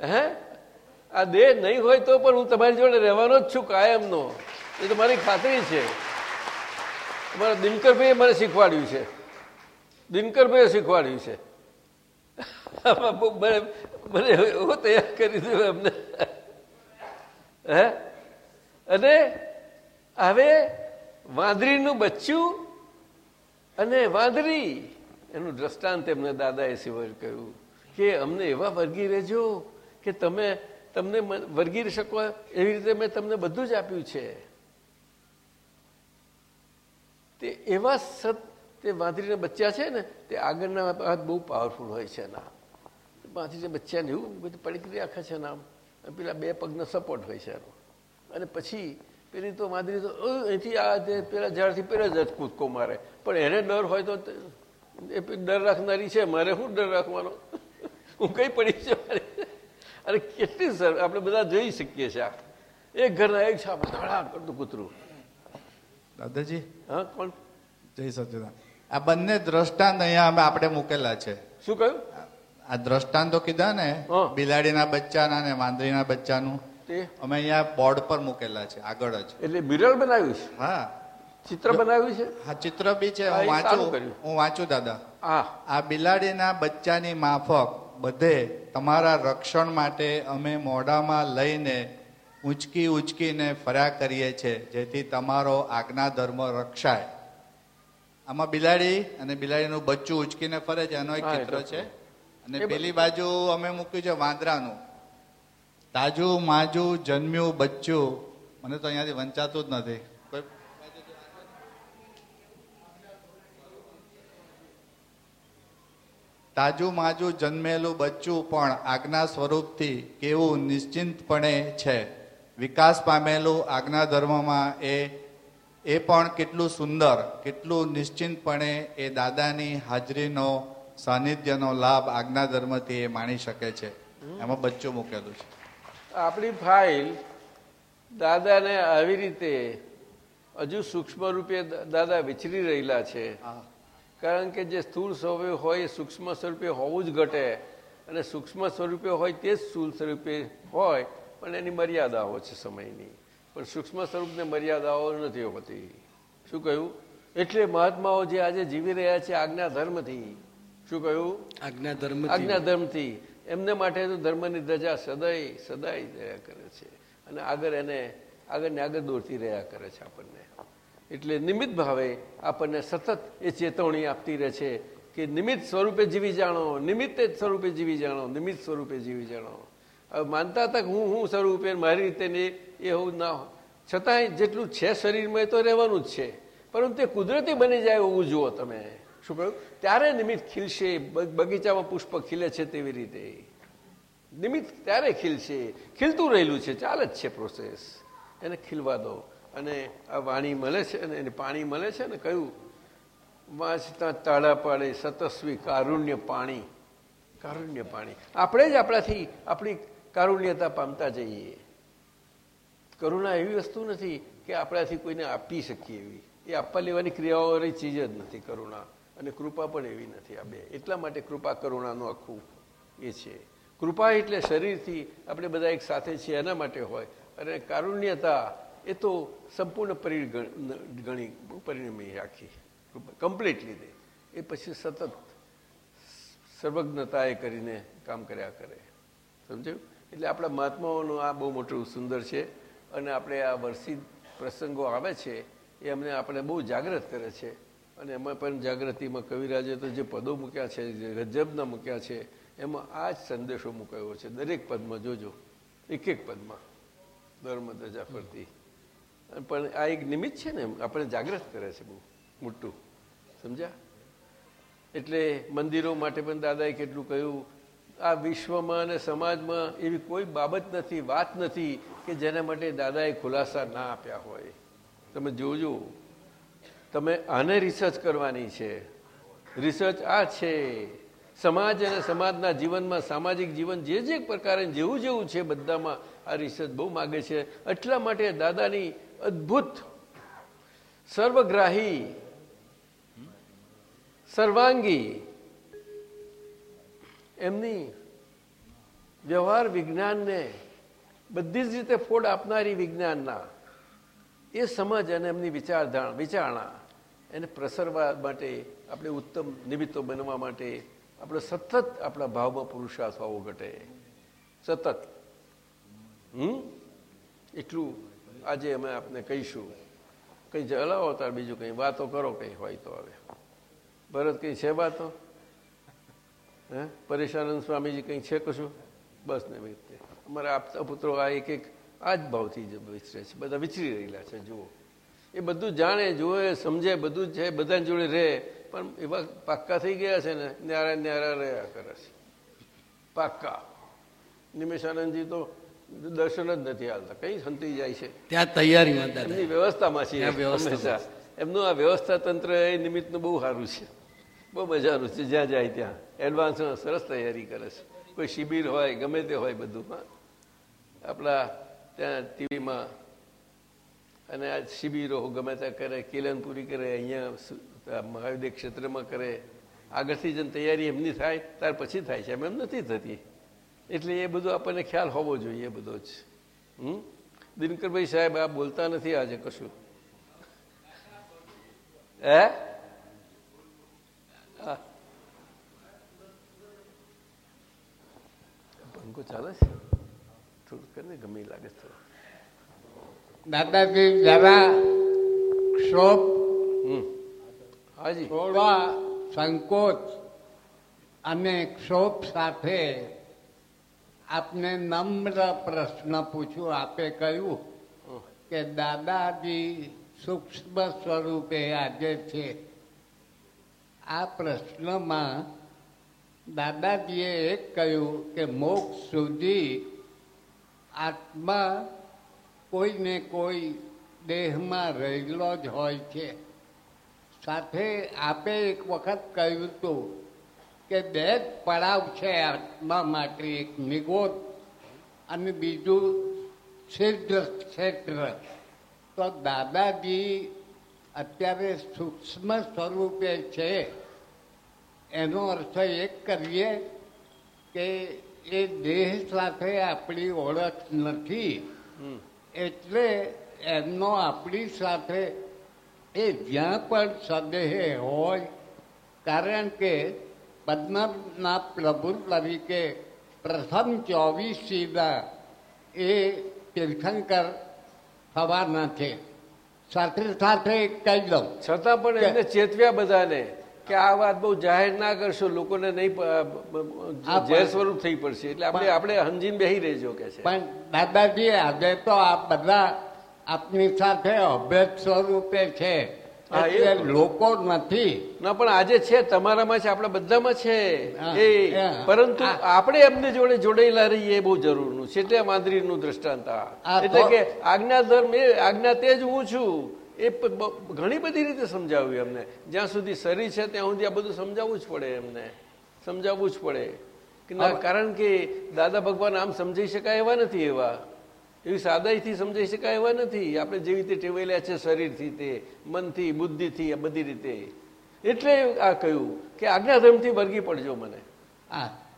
Speaker 4: હે? આ દેહ નહીં હોય તો પણ હું તમારી જોડે રહેવાનો જ છું કાયમનો. એ તો મારી ખાતરી છે. મારા દિનકરભાઈએ મને શીખવાડ્યું છે. દિનકરભાઈએ શીખવાડ્યું છે. મને એવો તૈયાર કરી દીધો એમને. હે? અને હવે વાંદરીનું બચ્ચું અને વાંદરી. એનું દ્રષ્ટાંત એમને દાદાએ સિવાય કહ્યું કે અમને એવા વર્ગી રહેજો કે તમે, તમને વર્ગી શકો એવી રીતે મેં તમને બધું જ આપ્યું છે. તે એવા સત, તે વાંદરીના બચ્ચા છે ને, તે આગળના હાથ બહુ પાવરફુલ હોય છે એના. વાંદરીના બચ્ચાને એવું બધું પડી આખે છે નામ પેલા બે પગનો સપોર્ટ હોય છે એનો. અને પછી પેલી તો માદરી તો અહીંથી આ તે પેલા ઝાડથી પેલા જ કૂદકો મારે પણ એને ડર હોય તો એ ડર રાખનારી છે મારે શું ડર રાખવાનો? [LAUGHS] હું કઈ પડી છે મારે? અરે કેટલી સર આપણે બધા જોઈ શકીએ છીએ આ. એક ઘરના એક છાપ ધડા કરતું કૂતરું.
Speaker 5: દાદાજી?
Speaker 4: હા કોણ?
Speaker 5: જય સચિદાન. આ બંને દ્રષ્ટાંત અહીંયા અમે આપણે મૂકેલા છે.
Speaker 4: શું કહ્યું?
Speaker 5: આ દ્રષ્ટાંતો કીધા ને. બિલાડીના બચ્ચાના ને વાંદરીના બચ્ચાનું.
Speaker 4: તે
Speaker 5: અમે અહીંયા બોર્ડ પર મૂકેલા છે આગળ જ.
Speaker 4: એટલે મિરર બનાવ્યું છે?
Speaker 5: હા.
Speaker 4: ચિત્ર બનાવ્યું છે?
Speaker 5: હા ચિત્ર બી છે
Speaker 4: હું
Speaker 5: વાંચું. હું વાંચું દાદા.
Speaker 4: હા.
Speaker 5: આ બિલાડીના બચ્ચાની માફક બધે તમારા રક્ષણ માટે અમે મોઢામાં લઈને ઉંચકી ઉંચકીને ફર્યા કરીએ છીએ જેથી તમારો આજ્ઞા ધર્મ રક્ષાય. આમાં બિલાડી અને બિલાડીનું બચ્ચું ઉંચકીને ફરે છે એનો એક ચિત્ર છે. અને પેલી બાજુ અમે મૂક્યું છે વાંદરાનું. તાજું માજું જન્મ્યું બચ્ચું મને તો અહીંયાથી વંચાતું જ નથી. કોઈ તાજું માજું જન્મેલું બચ્ચું પણ આજ્ઞા સ્વરૂપથી કેવું નિશ્ચિંતપણે છે. વિકાસ પામેલું આજ્ઞા ધર્મમાં એ એ પણ કેટલું સુંદર કેટલું નિશ્ચિંતપણે એ દાદાની હાજરીનો સાનિધ્યનો લાભ આજ્ઞા ધર્મથી એ માણી શકે છે. એમાં બચ્ચું મૂકેલું છે.
Speaker 4: આપણી ફાઇલ દાદાને આવી રીતે હજુ સૂક્ષ્મ રૂપે દાદા વિચરી રહેલા છે. કારણ કે જે સ્થૂળ સ્વરૂપે હોય એ સૂક્ષ્મ સ્વરૂપે હોવું જ ઘટે. અને સૂક્ષ્મ સ્વરૂપે હોય તે જ સ્થૂળ સ્વરૂપે હોય પણ એની મર્યાદાઓ છે સમયની. પણ સૂક્ષ્મ સ્વરૂપને મર્યાદાઓ નથી હોતી. શું કહ્યું? એટલે મહાત્માઓ જે આજે જીવી રહ્યા છે આજ્ઞા ધર્મથી શું કહ્યું?
Speaker 1: આજ્ઞા ધર્મ
Speaker 4: આજ્ઞા ધર્મથી એમને માટે તો ધર્મની ધજા સદાય સદાય રહ્યા કરે છે. અને આગળ એને આગળ ને આગળ દોરતી રહ્યા કરે છે આપણને. એટલે નિમિત્ત ભાવે આપણને સતત એ ચેતવણી આપતી રહે છે કે નિમિત્ત સ્વરૂપે જીવી જાણો, નિમિત્તે જ સ્વરૂપે જીવી જાણો, નિમિત્ત સ્વરૂપે જીવી જાણો. હવે માનતા તક હું હું સ્વરૂપે, મારી રીતે ને એ એવું ના છતાંય જેટલું છે શરીરમાં એ તો રહેવાનું જ છે. પરંતુ તે કુદરતી બની જાય એવું જુઓ તમે. શું કહ્યું? ત્યારે નિમિત્ત ખીલશે બગીચામાં પુષ્પ ખીલે છે તેવી રીતે. નિમિત્ત ત્યારે ખીલશે. ખીલતું રહેલું છે, ચાલે જ છે પ્રોસેસ એને ખીલવા દો. અને આ વાણી મળે છે અને એને પાણી મળે છે ને કયું વાંચતા તાળા પાડે સતસ્વી કારુણ્ય પાણી. કારુણ્ય પાણી. આપણે જ આપણાથી આપણી કારુણ્યતા પામતા જઈએ. કરુણા એવી વસ્તુ નથી કે આપણાથી કોઈને આપી શકીએ એવી. એ આપવા લેવાની ક્રિયાઓની ચીજ જ નથી કરુણા. અને કૃપા પણ એવી નથી આ બે. એટલા માટે કૃપા કરુણાનું આખું એ છે. કૃપા એટલે શરીરથી આપણે બધા એક સાથે છીએ, એના માટે હોય. અને કારુણ્યતા એ તો સંપૂર્ણ પરિગણ ગણી પરિણમી રાખી. કમ્પ્લીટ લીધે એ પછી સતત સર્વજ્ઞતાએ કરીને કામ કર્યા કરે. સમજ્યું? એટલે આપણા મહાત્માઓનું આ બહુ મોટું સુંદર છે અને આપણે આ વર્ષિત પ્રસંગો આવે છે એ અમને આપણે બહુ જાગૃત કરે છે. અને એમાં પણ જાગૃતિમાં કવિરાજે તો જે પદો મૂક્યા છે, જે રજબના મૂક્યા છે, એમાં આ જ સંદેશો મૂકાયો છે. દરેક પદમાં જોજો. એક એક પદમાં. ધર્મ ધજા ફરતી. પણ આ એક નિમિત્ત છે ને આપણે જાગૃત કરે છે બહુ મોટું. સમજ્યા? એટલે મંદિરો માટે પણ દાદાએ કેટલું કહ્યું, આ વિશ્વમાં અને સમાજમાં એવી કોઈ બાબત નથી, વાત નથી કે જેના માટે દાદાએ ખુલાસા ના આપ્યા હોય. તમે જોજો. તમે આને રિસર્ચ કરવાની છે. રિસર્ચ આ છે. સમાજ અને સમાજના જીવનમાં સામાજિક જીવન જે જે પ્રકારે જેવું જેવું છે બધામાં આ રિસર્ચ બહુ માગે છે. એટલા માટે દાદાની અદ્ભુત સર્વગ્રાહી, સર્વાંગી એમની વ્યવહાર વિજ્ઞાનને બધી જ રીતે ફોડ આપનારી વિજ્ઞાનના એ સમજ અને એમની વિચારધારણા વિચારણા એને પ્રસરવા માટે, આપણે ઉત્તમ નિમિત્તો બનવા માટે, આપણે સતત આપણા ભાવમાં પુરુષાર્થ હોવો ઘટે. સતત. હમ? એટલું આજે અમે આપને કહીશું. કંઈ જલાવો તાર બીજું કંઈ. વાતો કરો કંઈ હોય તો હવે. ભરત કંઈ છે વાતો? હે? પરેશાનંદ સ્વામીજી કંઈ છે કશું? બસ ને અમારા આપતા પુત્રો આ એક એક આ જ ભાવથી જ વિચરે છે. બધા વિચરી રહેલા છે, જુઓ. એ બધું જાણે જુએ સમજે બધું છે બધાની જોડે રહે. પણ એવા પાક્કા થઈ ગયા છે ને ન્યારા ન્યારા રહ્યા કરે છે. પાક્કા. નિમેશાનંદજી તો દર્શન જ નથી હાલતા. કઈ સંતી જાય છે.
Speaker 6: ત્યાં તૈયારીમાં દાદા
Speaker 4: એમની વ્યવસ્થામાં છે હંમેશા. એમનું આ વ્યવસ્થા તંત્ર એ નિમિત્તનું બહુ સારું છે. બહુ મજાનું છે. જ્યાં જાય ત્યાં. એડવાન્સમાં સરસ તૈયારી કરે છે. કોઈ શિબિર હોય ગમે તે હોય બધું આપણા ત્યાં ટીવીમાં અને આ શિબિરો ગમે ત્યાં કરે કિલન પૂરી કરે, અહીંયા મહાવિદ્ય ક્ષેત્રમાં કરે. આગળથી જેમ તૈયારી એમની થાય, ત્યાર પછી થાય છે. એમ એમ નથી થતી. એટલે એ બધું આપણને ખ્યાલ હોવો જોઈએ બધો જ. હમ? દિનકરભાઈ સાહેબ, આ બોલતા નથી આજે કશું. હે. પંખો ચાલે છે? થોડું કરીને ગમે લાગે થોડું.
Speaker 7: દાદાજી જરા ક્ષોભ થોડા સંકોચ અને ક્ષોભ સાથે આપને નમ્ર પ્રશ્ન પૂછું. આપે કહ્યું કે દાદાજી સૂક્ષ્મ સ્વરૂપે આજે છે. આ પ્રશ્નમાં દાદાજીએ એક કહ્યું કે મોક્ષ સુધી આત્મા કોઈને કોઈ દેહમાં રહેલો જ હોય છે. સાથે આપે એક વખત કહ્યું હતું કે બે જ પડાવ છે આત્મા માટે, એક નિગોદ અને બીજું સિદ્ધ ક્ષેત્ર. તો દાદાજી અત્યારે સૂક્ષ્મ સ્વરૂપે છે. એનો અર્થ એક કરીએ કે એ દેહ સાથે આપણી ઓળખ નથી. એટલે એમનો આપણી સાથે એ જ્યાં પણ સંદેહ હોય કારણ કે પદ્મના પ્રભુ તરીકે પ્રથમ ચોવીસ સીધા એ તીર્થંકર થવાના છે. સાથે સાથે કહી દઉં
Speaker 4: છતાં પણ એને ચેતવ્યા બધાને. કે આ વાત બહુ જાહેર ના કરશો લોકોને નહીં ઝેર સ્વરૂપ થઈ પડશે. એટલે આપણે આપણે સમજીને બેહી રહેજો કે છે.
Speaker 7: પણ દાદાજી આજે તો આ બધા આપની સાથે અભેદ સ્વરૂપે છે. લોકો નથી.
Speaker 4: ના પણ આજે છે તમારામાં છે આપણા બધામાં છે. એ. પરંતુ આપણે એમને જોડે જોડાયેલા રહીએ બહુ જરૂરનું છે. એટલે માંદરીનું દ્રષ્ટાંત એટલે કે આજ્ઞા ધર્મ એ આજ્ઞા તે જ હું છું. એ ઘણી બધી રીતે સમજાવ્યું એમને. જ્યાં સુધી શરીર છે ત્યાં સુધી આ બધું સમજાવવું જ પડે એમને. સમજાવવું જ પડે. કે ના કારણ કે દાદા ભગવાન આમ સમજાઈ શકાય એવા નથી એવા. એવી સાદાઈથી સમજાઈ શકાય એવા નથી. આપણે જેવી રીતે ટેવાયેલા છે શરીરથી તે મનથી બુદ્ધિથી આ બધી રીતે. એટલે આ કહ્યું કે આજ્ઞાધર્મથી વર્ગી પડજો મને.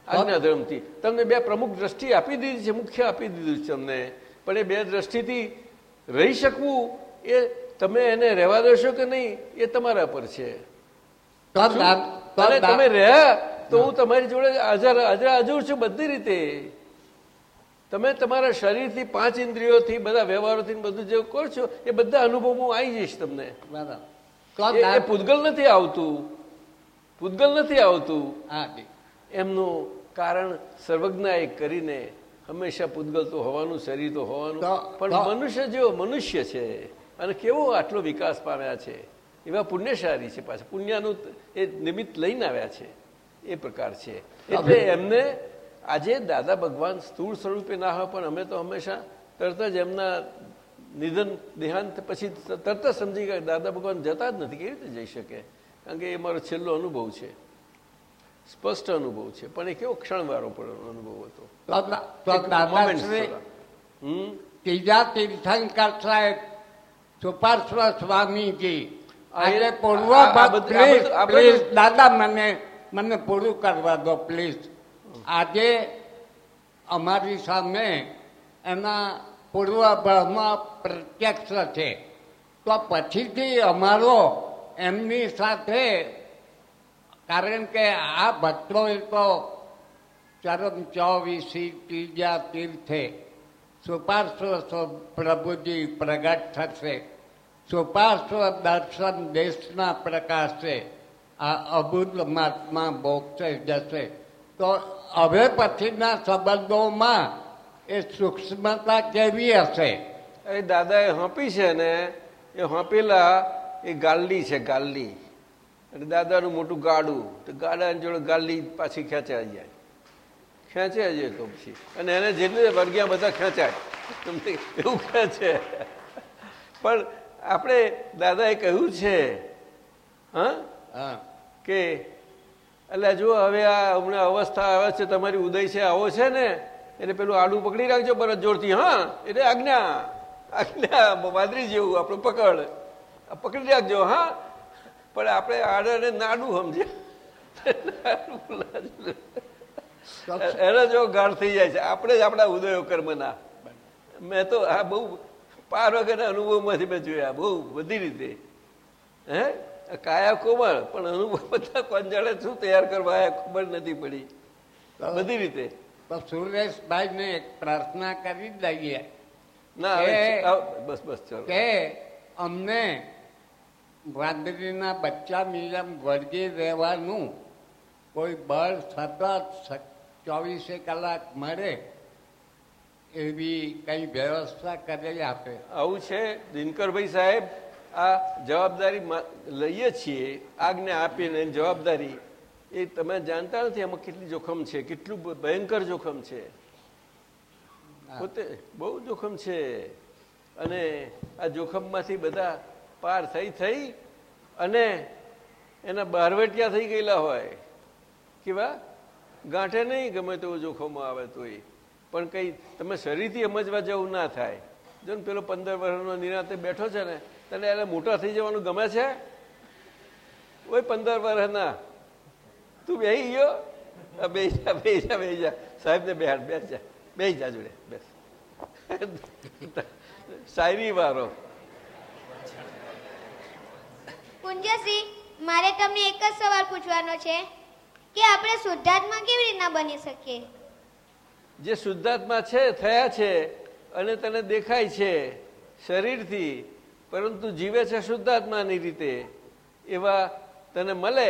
Speaker 4: આજ્ઞાધર્મથી. તમને બે પ્રમુખ દ્રષ્ટિ આપી દીધી છે મુખ્ય આપી દીધું છે તમને. પણ એ બે દ્રષ્ટિથી રહી શકવું એ તમે એને રહેવા દેશો કે નહીં એ તમારા પર છે. તમે રહ્યા તો હું તમારી જોડે હાજર હાજર હાજર છું બધી રીતે. તમે તમારા શરીરથી પાંચ ઇન્દ્રિયોથી બધા વ્યવહારોથી બધું જે કરો છો એ બધા અનુભવ હું આવી જઈશ તમને. એ- એ પૂતગલ નથી આવતું. પૂતગલ નથી આવતું. એમનું કારણ સર્વજ્ઞાએ કરીને હંમેશા પૂતગલ તો હોવાનું શરીર તો હોવાનું. પણ મનુષ્ય જેવો મનુષ્ય છે. અને કેવો આટલો વિકાસ પામ્યા છે? એવા પુણ્યશાળી છે પાછા. પુણ્યનું એ નિમિત્ત લઈને આવ્યા છે. એ પ્રકાર છે. એટલે એમને આજે દાદા ભગવાન સ્થૂળ સ્વરૂપે ના હોય પણ અમે તો હંમેશા તરત જ એમના નિધન દેહાંત પછી તરત જ સમજી ગયા દાદા ભગવાન જતા જ નથી. કેવી રીતે જઈ શકે? કારણ કે એ મારો છેલ્લો અનુભવ છે. સ્પષ્ટ અનુભવ છે. પણ એ કેવો ક્ષણવારો પણ અનુભવ હતો.
Speaker 7: ત્રીજા તીર્થંકર સાહેબ સુપાર્શ્વ સ્વામીજી
Speaker 4: આ એ-
Speaker 7: પૂર્વ પ્લીઝ પ્લીઝ દાદા મને મને પૂરું કરવા દો પ્લીઝ. આજે અમારી સામે એના પૂર્વભાવમાં પ્રત્યક્ષ છે. તો પછીથી અમારો એમની સાથે કારણ કે આ ભટ્ટોએ તો ચરમ ચોવીસી ત્રીજા તીર્થે સુપાર્શ્વ પ્રભુજી પ્રગટ થશે. સુપાર્શ્વ દર્શન દેશના પ્રકાશે. આ અબુદ્ધ મહાત્મા મોક્ષે જશે. તો હવે પછીના સંબંધોમાં એ સૂક્ષ્મતા કેવી હશે?
Speaker 4: એ દાદાએ હોંપી છે ને, એ હોંપેલા એ ગાલડી છે ગાલ્લી અને દાદાનું મોટું ગાડું. તો ગાડાની જોડે ગાલડી પાછી ખેંચાઈ જાય. ખેંચાઈ જાય તો પછી. અને એને જેટલી વર્ગ્યા બધા ખેંચાય. તમને એવું ખેંચે. પણ આપણે દાદાએ કહ્યું છે હા?
Speaker 7: હા.
Speaker 4: કે એટલે જો હવે આ હમણાં અવસ્થા આવે છે તમારી ઉદય છે આવો છે ને એટલે પેલું આડું પકડી રાખજો બરત જોરથી હા? એટલે આજ્ઞા આજ્ઞા વાદરી જેવું આપણું પકડ. આ પકડી રાખજો હા? પણ આપણે આડે નાડું સમજે. [LAUGHS] એના જો ગાઢ થઈ જાય છે. આપણે જ આપણા ઉદયો કર્મના. મેં તો આ બહુ પાર વગરના અનુભવમાંથી મેં જોયા બહુ બધી રીતે. હે? કાયા કોમળ પણ અનુભવ બધા કોણ શું તૈયાર કરવા ખબર નથી પડી. બધી રીતે.
Speaker 7: સુરેશભાઈ ને પ્રાર્થના કરી દઈએ
Speaker 4: ના બસ બસ ચલો.
Speaker 7: કે અમને વાંદરીના બચ્ચા મિલમ વળગી રહેવાનું કોઈ બળ સતત સ- ચોવીસે કલાક મળે એવી કઈ વ્યવસ્થા કરેલી આપે.
Speaker 4: આવું છે. દિનકરભાઈ સાહેબ આ જવાબદારી લઈએ છીએ આજ્ઞા આપીને જવાબદારી. એ તમે જાણતા નથી એમાં કેટલી જોખમ છે કેટલું ભયંકર જોખમ છે. પોતે બહુ જોખમ છે. અને આ જોખમમાંથી બધા પાર થઈ થઈ અને એના બારવટિયા થઈ ગયેલા હોય. કેવા? ગાંઠે નહીં ગમે તેવું જોખમો આવે તોય. પણ કંઈ તમે શરીરથી સમજવા જેવું ના થાય. જો ને પેલો પંદર વર્ષનો નિરાતે બેઠો છે ને, તને એને મોટા થઈ જવાનું ગમે છે? ઓય પંદર વર્ષના. તું બે ગયો? બેહી જા બે જા બે જા. સાહેબને બેહાડ, બેસ જા. બે જા જોડે, બેસ. શાયરી વાળો
Speaker 6: પુંજશ્રી મારે તમને એક જ સવાલ પૂછવાનો છે. કે આપણે શુદ્ધાત્મા કેવી રીતના બની શકીએ?
Speaker 4: જે શુદ્ધાત્મા છે થયા છે અને તને દેખાય છે શરીરથી પરંતુ જીવે છે શુદ્ધાત્માની રીતે. એવા તને મળે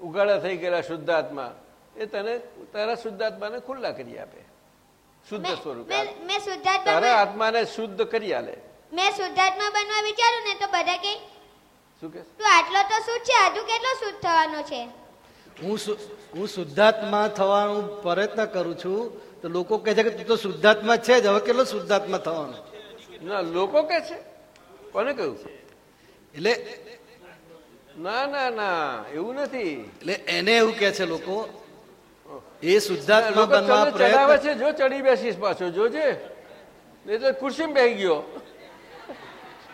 Speaker 4: ઉગાડા થઈ ગયેલા શુદ્ધાત્મા એ તને તારા શુદ્ધાત્માને ખુલ્લા કરી આપે. શુદ્ધ સ્વરૂપે. તારા આત્માને શુદ્ધ કરી આલે.
Speaker 6: મેં શુદ્ધાત્મા બનવા વિચારું ને તો બધા કે
Speaker 4: શું કે?
Speaker 6: તું આટલો તો શુદ્ધ છે હજુ કેટલો શુદ્ધ થવાનો છે?
Speaker 8: હું હું શુદ્ધાત્મા થવાનું પ્રયત્ન કરું છું તો લોકો કહે છે કે તું તો શુદ્ધાત્મા છે જ હવે કેટલો શુદ્ધાત્મા થવાનો?
Speaker 4: ના લોકો કે છે. કોને કહ્યું?
Speaker 8: એટલે
Speaker 4: ના ના ના એવું નથી.
Speaker 8: એટલે એને એવું કે છે લોકો એ શુદ્ધાત્મા બનવા
Speaker 4: ચડાવે છે જો ચડી બેસીશ પાછો જોજે. એ તો ખુરશીમાં બેસી ગયો.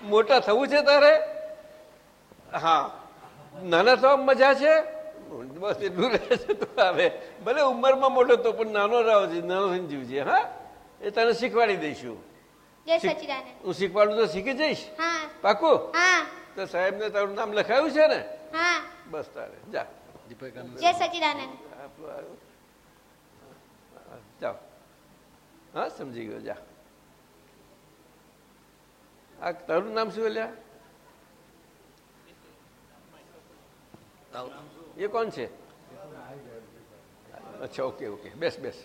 Speaker 4: મોટા થવું છે તારે? હા. નાના થવા મજા છે. બસ એટલું રહે છે તો આવે ભલે ઉંમરમાં મોટો તો પણ નાનો રહો છે નાનો જીવજે હા? એ તને શીખવાડી દઈશું.
Speaker 6: જય
Speaker 4: શીખ-
Speaker 6: સચિદાનંદ.
Speaker 4: હું શીખવાડું તો શીખી જઈશ?
Speaker 6: હા.
Speaker 4: પાકું? તો સાહેબ ને તારું નામ લખાયું છે ને? બસ તારે જા.
Speaker 6: જય સચિદાનંદ.
Speaker 4: જાઓ. હા સમજી ગયો જા. આ તારું નામ શું લ્યા એ કોણ છે? અચ્છા ઓકે ઓકે. બેસ બેસ.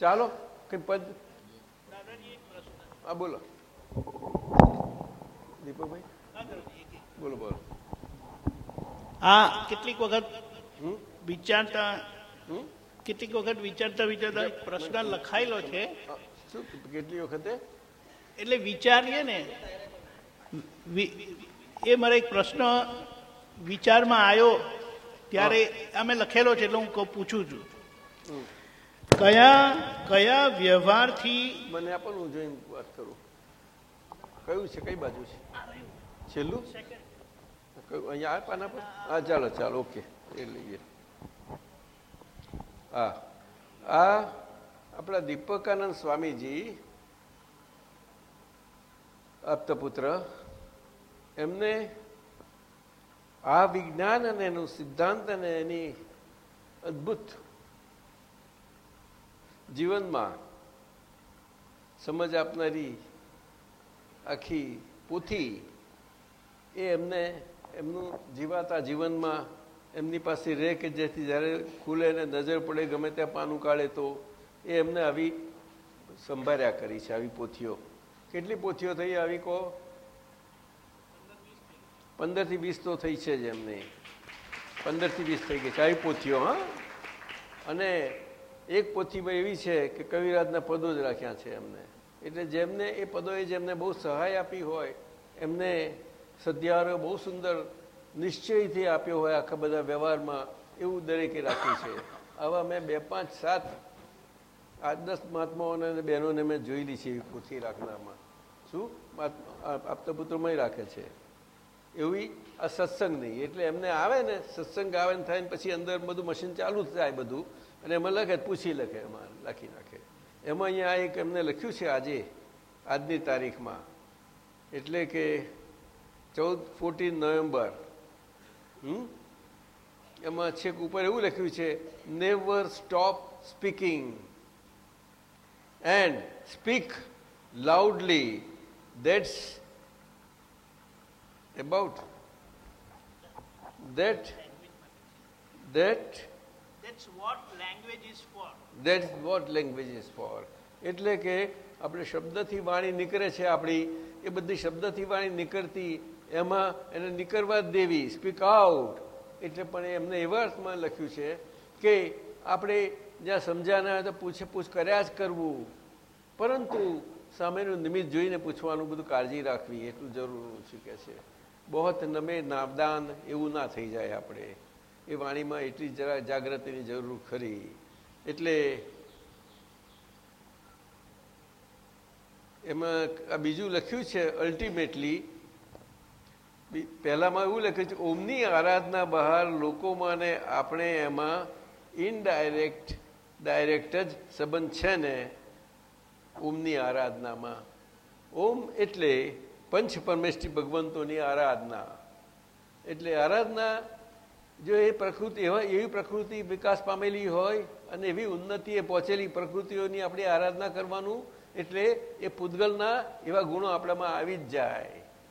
Speaker 4: ચાલો કઈ પદ? હા બોલો. દીપકભાઈ? બોલો બોલો.
Speaker 3: હા કેટલીક વખત? વિચારતા? કેટલીક વખત વિચારતા વિચારતા પ્રશ્ન લખાયેલો છે.
Speaker 4: શું? કેટલી વખતે?
Speaker 3: એટલે વિચારીએ ને એ મારે એક પ્રશ્ન વિચારમાં આવ્યો ત્યારે અમે લખેલો છે એટલે હું પૂછું છું. કયા કયા વ્યવહારથી
Speaker 4: મને પણ હું જોઈને વાત કરું. કયું છે? કઈ બાજુ છે? છેલ્લું? કયું? અહીંયા આ પાના પર? હા, ચાલો ચાલો, ઓકે. એ લઈએ. હા. આ આપણા દીપકાનંદ સ્વામીજી અપ્તપુત્ર એમને આ વિજ્ઞાન અને એનું સિદ્ધાંત અને એની અદ્ભુત જીવનમાં સમજ આપનારી આખી પોથી એ એમને એમનું જીવાતા જીવનમાં એમની પાસે રહે કે જેથી જ્યારે ખુલે ને નજર પડે, ગમે ત્યાં પાનું કાઢે તો એ એમને આવી સંભાળ્યા કરી છે, આવી પોથીઓ. કેટલી પોથીઓ થઈ, આવી કહો પંદરથી વીસ તો થઈ છે જ એમને. પંદરથી વીસ થઈ ગઈ છે. આવી પોથીઓ, હા? અને એક પોથીમાં એવી છે કે કવિરાજના પદો જ રાખ્યા છે એમને. એટલે જેમને, એ પદોએ જેમને બહુ સહાય આપી હોય, એમને સદ્યારો બહુ સુંદર નિશ્ચયથી આપ્યો હોય આખા બધા વ્યવહારમાં, એવું દરેકે રાખ્યું છે. આવા મેં બે, પાંચ, સાત, આઠ, દસ મહાત્માઓને અને બહેનોને મેં જોયેલી છે એવી પોથી રાખનારમાં. શું? આપતપુત્રોમાં રાખે છે. એવી આ સત્સંગ નહીં. એટલે એમને આવે ને, સત્સંગ આવે ને થાય ને પછી અંદર બધું મશીન ચાલુ જ થાય બધું. અને એમાં લખે, પૂછી લખે, એમાં લખી નાખે. એમાં અહીંયા એક એમને લખ્યું છે આજે, આજની તારીખમાં. એટલે કે ચૌદ ફોર્ટીન નવેમ્બર. એમાં છેક ઉપર એવું લખ્યું છે never stop speaking and speak loudly that's about that that
Speaker 3: That's what language is for.
Speaker 4: that's what language is for. એટલે કે આપણે શબ્દથી વાણી નીકળે છે આપણી એ બધી શબ્દથી વાણી નીકળતી એમાં એને નીકળવા જ દેવી સ્પીક આઉટ એટલે પણ એમને એવા અર્થમાં લખ્યું છે કે આપણે જ્યાં સમજાના હોય તો પૂછે પૂછ કર્યા જ કરવું. પરંતુ સામેનું નિમિત્ત જોઈને પૂછવાનું બધું કાળજી રાખવી એટલું જરૂર છે કે છે. બહોત નમે નામદાન એવું ના થઈ જાય આપણે. એ વાણીમાં એટલી જરા જાગૃતિની જરૂર ખરી. એટલે એમાં આ બીજું લખ્યું છે અલ્ટિમેટલી પહેલામાં એવું લખ્યું છે, ઓમની આરાધના બહાર લોકોમાં ને આપણે એમાં ઇનડાયરેક્ટ ડાયરેક્ટ જ સંબંધ છે ને, ઓમની આરાધનામાં. ઓમ એટલે પંચ પરમેષ્ઠી ભગવંતોની આરાધના. એટલે આરાધના જો એ પ્રકૃતિ હોય, એવી પ્રકૃતિ વિકાસ પામેલી હોય અને એવી ઉન્નતિએ પહોંચેલી પ્રકૃતિઓની આપણે આરાધના કરવાનું, એટલે એ પૂતગલના એવા ગુણો આપણામાં આવી જ જાય.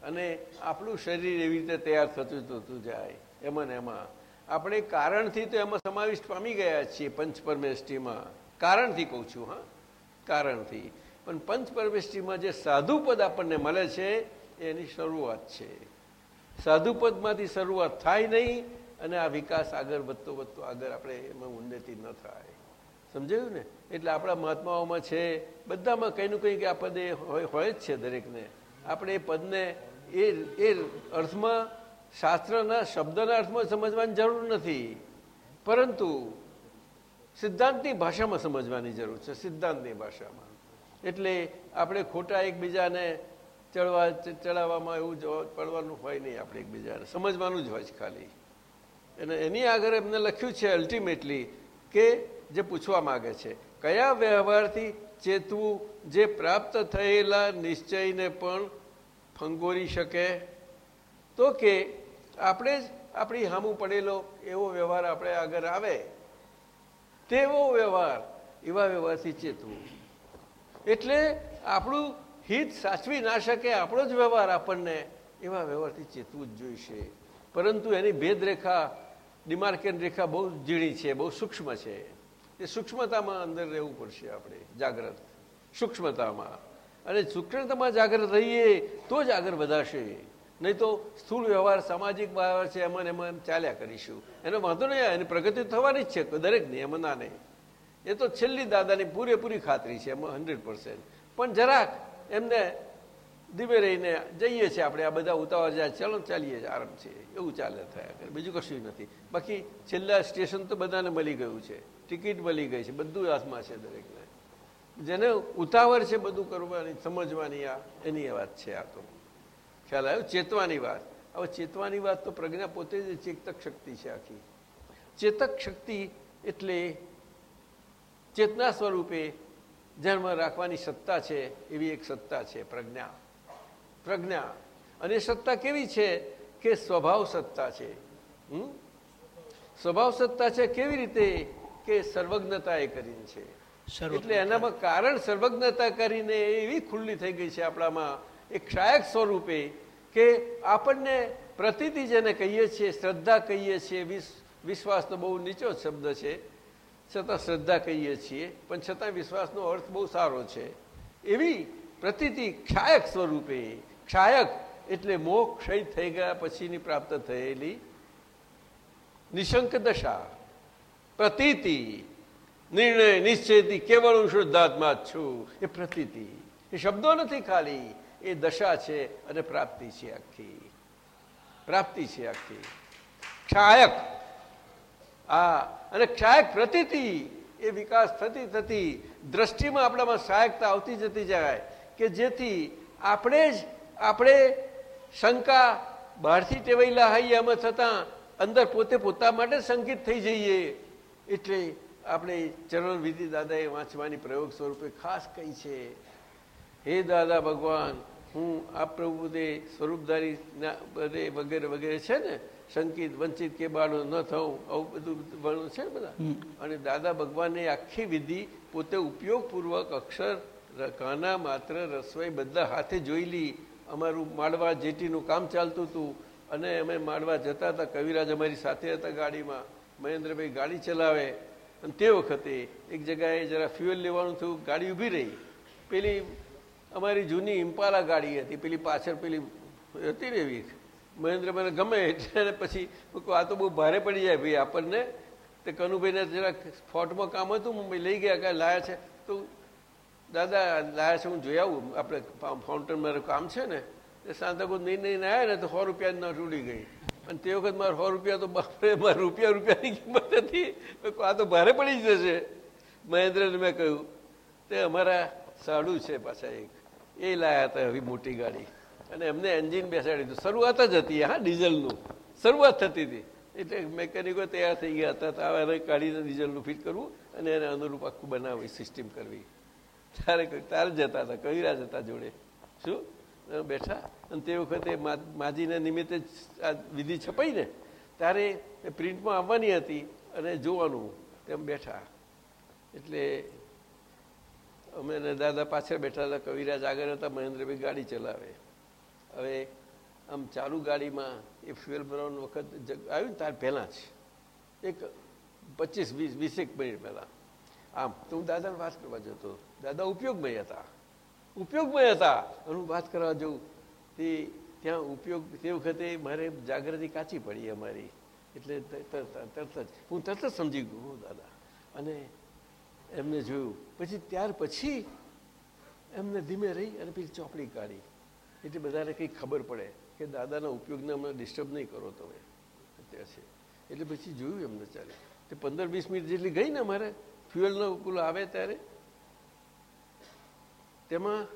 Speaker 4: અને આપણું શરીર એવી રીતે તૈયાર થતું થતું જાય, એમાં એમાં. આપણે કારણથી તો એમાં સમાવિષ્ટ પામી ગયા છીએ પંચ પરમેષ્ઠીમાં. કારણથી કહું છું, હા. કારણથી. પણ પંચ પરમેષ્ઠીમાં જે સાધુપદ આપણને મળે છે, એની શરૂઆત છે. સાધુપદમાંથી શરૂઆત થાય નહીં અને આ વિકાસ આગળ વધતો વધતો આગળ આપણે એમાં ઉન્નતિ ન થાય. સમજાયું ને? એટલે આપણા મહાત્માઓમાં છે, બધામાં કંઈનું કંઈક આ પદ હોય જ છે દરેકને. આપણે એ પદને એ એ અર્થમાં, શાસ્ત્રના શબ્દના અર્થમાં સમજવાની જરૂર નથી. પરંતુ સિદ્ધાંતની ભાષામાં સમજવાની જરૂર છે, સિદ્ધાંતની ભાષામાં. એટલે આપણે ખોટા એકબીજાને ચડવા ચડાવવામાં એવું પડવાનું હોય નહીં આપણે એકબીજાને. સમજવાનું જ હોય છે ખાલી. અને એની આગળ એમને લખ્યું છે અલ્ટિમેટલી કે જે પૂછવા માગે છે, કયા વ્યવહારથી ચેતવું જે પ્રાપ્ત થયેલા નિશ્ચયને પણ ફંગોરી શકે? તો કે આપણે જ આપણી હામું પડેલો એવો વ્યવહાર આપણે આગળ આવે. તેવો વ્યવહાર એવા વ્યવહારથી ચેતવું એટલે આપણું હિત સાચવી ના શકે, આપણો જ વ્યવહાર આપણને એવા વ્યવહારથી ચેતવું જ જોઈશે. પરંતુ એની ભેદરેખા, ડિમાર્કેન રેખા બહુ ઝીણી છે, બહુ સૂક્ષ્મ છે. એ સૂક્ષ્મતામાં અંદર રહેવું પડશે આપણે, જાગ્રત. સૂક્ષ્મતામાં. અને સૂક્ષ્મતામાં જાગ્રત રહીએ તો જ આગળ વધાશે નહીં તો સ્થૂળ વ્યવહાર, સામાજિક વ્યવહાર છે, એમાં એમાં ચાલ્યા કરીશું. એનો વાંધો નહીં એની પ્રગતિ થવાની જ છે દરેકની એમાં ના. નહીં એ તો છેલ્લી દાદાની પૂરેપૂરી ખાતરી છે, એમાં હંડ્રેડ પર્સન્ટ પણ જરાક એમને ધીમે રહીને જઈએ છીએ આપણે, આ બધા ઉતાવળ જાય ચાલો ચાલીએ આરામ છે, એવું ચાલે થયા કરે બીજું કશું નથી. બાકી છેલ્લા સ્ટેશન તો બધાને મળી ગયું છે, ટિકિટ મળી ગઈ છે, બધું હાથમાં છે દરેકને. જેને ઉતાવળ છે બધું કરવાની, સમજવાની આ, એની વાત છે આ તો. ખ્યાલ આવ્યો? ચેતવાની વાત. હવે ચેતવાની વાત તો પ્રજ્ઞા પોતે જ ચેતક શક્તિ છે આખી. ચેતક શક્તિ એટલે ચેતના સ્વરૂપે જન્મ રાખવાની સત્તા છે એવી એક સત્તા છે પ્રજ્ઞા. પ્રજ્ઞા. અને સત્તા કેવી છે કે સ્વભાવ સત્તા છે? સ્વભાવ સત્તા છે કેવી રીતે કે સર્વજ્ઞતા એ કરીને છે? એટલે એનામાં કારણ સર્વજ્ઞતા કરીને એવી ખુલ્લી થઈ ગઈ છે આપણામાં એક ક્ષાયક સ્વરૂપે કે આપણને પ્રતિથી જેને કહીએ છીએ શ્રદ્ધા કહીએ છીએ વિશ્વાસ તો બહુ નીચો શબ્દ છે છતાં શ્રદ્ધા કહીએ છીએ, પણ છતાં વિશ્વાસનો અર્થ બહુ સારો છે. એવી પ્રતિતિ ક્ષાયક સ્વરૂપે, ક્ષાયક એટલે મોહ ક્ષય થઈ ગયા પછીની પ્રાપ્ત થયેલી નિશંક દશા પ્રતીતિ, નિર્ણય, નિશ્ચયથી કેવળ હું શુદ્ધાત્મા છું. એ પ્રતીતિ. એ શબ્દો નથી ખાલી, એ દશા છે અને પ્રાપ્તિ છે આખી. પ્રાપ્તિ છે આખી. ક્ષાયક. આ અને ક્ષાયક પ્રતીતિ એ વિકાસ થતી થતી દ્રષ્ટિમાં આપણામાં સહાયકતા આવતી જતી જાય કે જેથી આપણે જ, આપણે શંકા બહારથી ટેવાયેલા હઈએ એમાં છતાં અંદર પોતે પોતા માટે સંકિત થઈ જઈએ. એટલે આપણે ચરણ વિધિ દાદાએ વાંચવાની પ્રયોગ સ્વરૂપે ખાસ કહી છે. હે દાદા ભગવાન, હું આ પ્રભુદે સ્વરૂપધારી વગેરે વગેરે છે ને સંકિત વંચિત કે બાળો ન થવું આવું બધું વર્ણન છે ને બધા? અને દાદા ભગવાનની આખી વિધિ પોતે ઉપયોગપૂર્વક અક્ષર કાના માત્ર રસોઈ બધા હાથે જોઈ લી. અમારું માળવા જેટીનું કામ ચાલતું હતું અને અમે માળવા જતા હતા. કવિરાજ અમારી સાથે હતા ગાડીમાં. મહેન્દ્રભાઈ ગાડી ચલાવે. અને તે વખતે એક જગાએ જરા ફ્યુઅલ લેવાનું થયું ગાડી ઊભી રહી. પેલી અમારી જૂની ઇમ્પાલા ગાડી હતી. પેલી પાછળ પેલી હતી ને એવી. મહેન્દ્ર મને ગમે એટલે પછી આ તો બહુ ભારે પડી જાય ભાઈ આપણને. તે કનુભાઈને જરાક ફોર્ટમાં કામ હતું, મુંબઈ લઈ ગયા, કાંઈ લાયા છે. તો દાદા, લાયા છે, હું જોઈ આવું. આપણે ફાઉન્ટેન મારું કામ છે ને એ સાંતાપુર નહીં નહીં આવ્યા ને, તો સો રૂપિયા ન ઉડી ગઈ. અને તે વખત મારે સો રૂપિયા તો બાપરે, મારા રૂપિયા, રૂપિયાની કિંમત નથી. આ તો ભારે પડી જશે. મહેન્દ્રને મેં કહ્યું, તે અમારા સાડું છે પાછા એક. એ લાયા હતા એવી મોટી ગાડી. અને એમને એન્જિન બેસાડી દીધું. શરૂઆત જ હતી હા, ડીઝલનું. શરૂઆત થતી હતી. એટલે મેકેનિકો તૈયાર થઈ ગયા હતા. તારે કાઢીને ડીઝલનું ફિટ કરવું અને એને અનુરૂપ આખું બનાવવી સિસ્ટમ કરવી. તારે તારે જતા હતા કવિરા જતા જોડે. શું? બેઠા. અને તે વખતે માજીના નિમિત્તે આ વિધિ છપાઈ ને ત્યારે પ્રિન્ટમાં આવવાની હતી અને જોવાનું. તેમ બેઠા. એટલે અમે દાદા પાછળ બેઠા હતા. કવિરાજ આગળ હતા, મહેન્દ્રભાઈ ગાડી ચલાવે. હવે આમ ચાલુ ગાડીમાં એ ફ્યુઅલ ભરવાનું વખત આવ્યું ને ત્યારે પહેલાં જ. એક પચીસ, વીસ, વીસેક મિનિટ પહેલાં. આમ, તો હું દાદાને વાત કરવા જતો. દાદા ઉપયોગમય હતા. ઉપયોગમય હતા. અને હું વાત કરવા જઉં, તે ત્યાં ઉપયોગ, તે વખતે મારે જાગૃતિ કાચી પડી અમારી. એટલે તરત જ. હું તરત જ સમજી ગયો દાદા. અને એમને જોયું. પછી ત્યાર પછી એમને ધીમે રહી અને પછી ચોપડી કાઢી. એટલે બધાને કંઈ ખબર પડે કે દાદાના ઉપયોગને અમને ડિસ્ટર્બ નહીં કરો તમે. અત્યારે છે. એટલે પછી જોયું એમને ચાલે તે પંદર વીસ મિનિટ જેટલી ગઈ ને અમારે, ફ્યુઅલનો કુલ આવે ત્યારે? તેમાં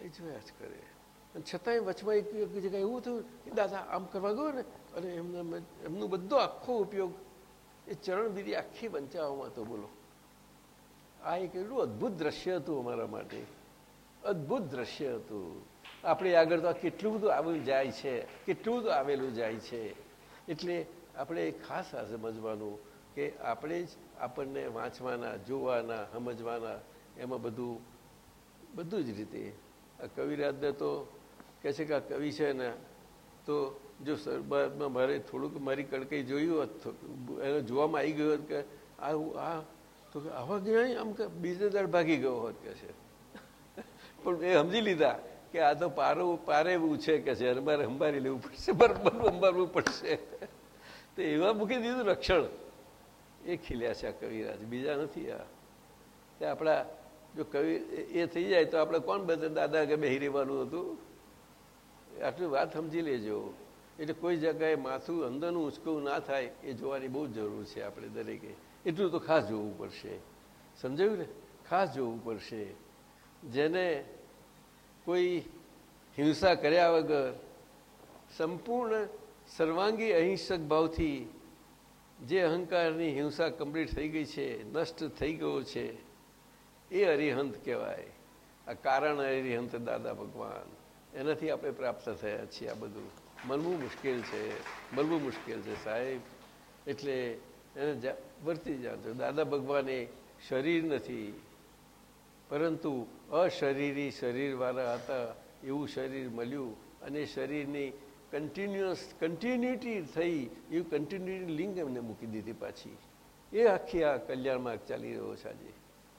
Speaker 4: એ જોયા જ કરે. છતાંય વચમાં એક જગ્યાએ એવું થયું કે દાદા, આમ કરવા ગયો ને, અને એમને એમનો બધો આખો ઉપયોગ, એ ચરણ વિધિ આખી વંચાવવામાં હતો, બોલો. આ એક એટલું અદ્ભુત દ્રશ્ય હતું અમારા માટે. અદ્ભુત દ્રશ્ય હતું. આપણે આગળ તો કેટલું બધું આવેલું જાય છે, કેટલું બધું આવેલું જાય છે. એટલે આપણે ખાસ આ સમજવાનું કે આપણે જ આપણને વાંચવાના, જોવાના, સમજવાના, એમાં બધું બધું જ રીતે. આ કવિરાજને તો કહે છે કે આ કવિ છે ને, તો જો સરબારમાં મારે થોડુંક મારી કડકઈ જોયું હોત એને જોવામાં આવી ગયું હોત કે આ આ, તો આવા ગયા આમ કે બીજે દર ભાગી ગયો હોત કે છે. પણ એ સમજી લીધા. કે આ તો પારું પારે એવું છે કે છે મારે અંબારી લેવું પડશે બરાબર અંબારવું પડશે. તો એવા મૂકી દીધું રક્ષણ. એ ખીલ્યા છે આ કવિરાજ, બીજા નથી આ. તે આપણા, જો કવિ એ થઈ જાય તો આપણે કોણ બધા દાદા કે બેહી રહેવાનું હતું? આટલી વાત સમજી લેજો. એટલે કોઈ જગ્યાએ માથું અંદરનું ઉચકવું ના થાય, એ જોવાની બહુ જરૂર છે આપણે દરેકે. એટલું તો ખાસ જોવું પડશે. સમજાયું ને? ખાસ જોવું પડશે. જેને કોઈ હિંસા કર્યા વગર સંપૂર્ણ સર્વાંગી અહિંસક ભાવથી જે અહંકારની હિંસા કમ્પ્લીટ થઈ ગઈ છે, નષ્ટ થઈ ગયો છે, એ અરિહંત કહેવાય. આ કારણ અરિહંત દાદા ભગવાન. એનાથી આપણે પ્રાપ્ત થયા છીએ આ બધું. મળવું મુશ્કેલ છે મળવું મુશ્કેલ છે સાહેબ. એટલે એને વર્તી જાણતો દાદા ભગવાન એ શરીર નથી પરંતુ અશરીરી શરીરવાળા હતા, એવું શરીર મળ્યું અને શરીરની કન્ટિન્યુઅસ કન્ટિન્યુટી થઈ એવું કન્ટિન્યુટી લિંગ એમને મૂકી દીધી પાછી. એ આખી આ કલ્યાણ માર્ગ ચાલી રહ્યો છે આજે.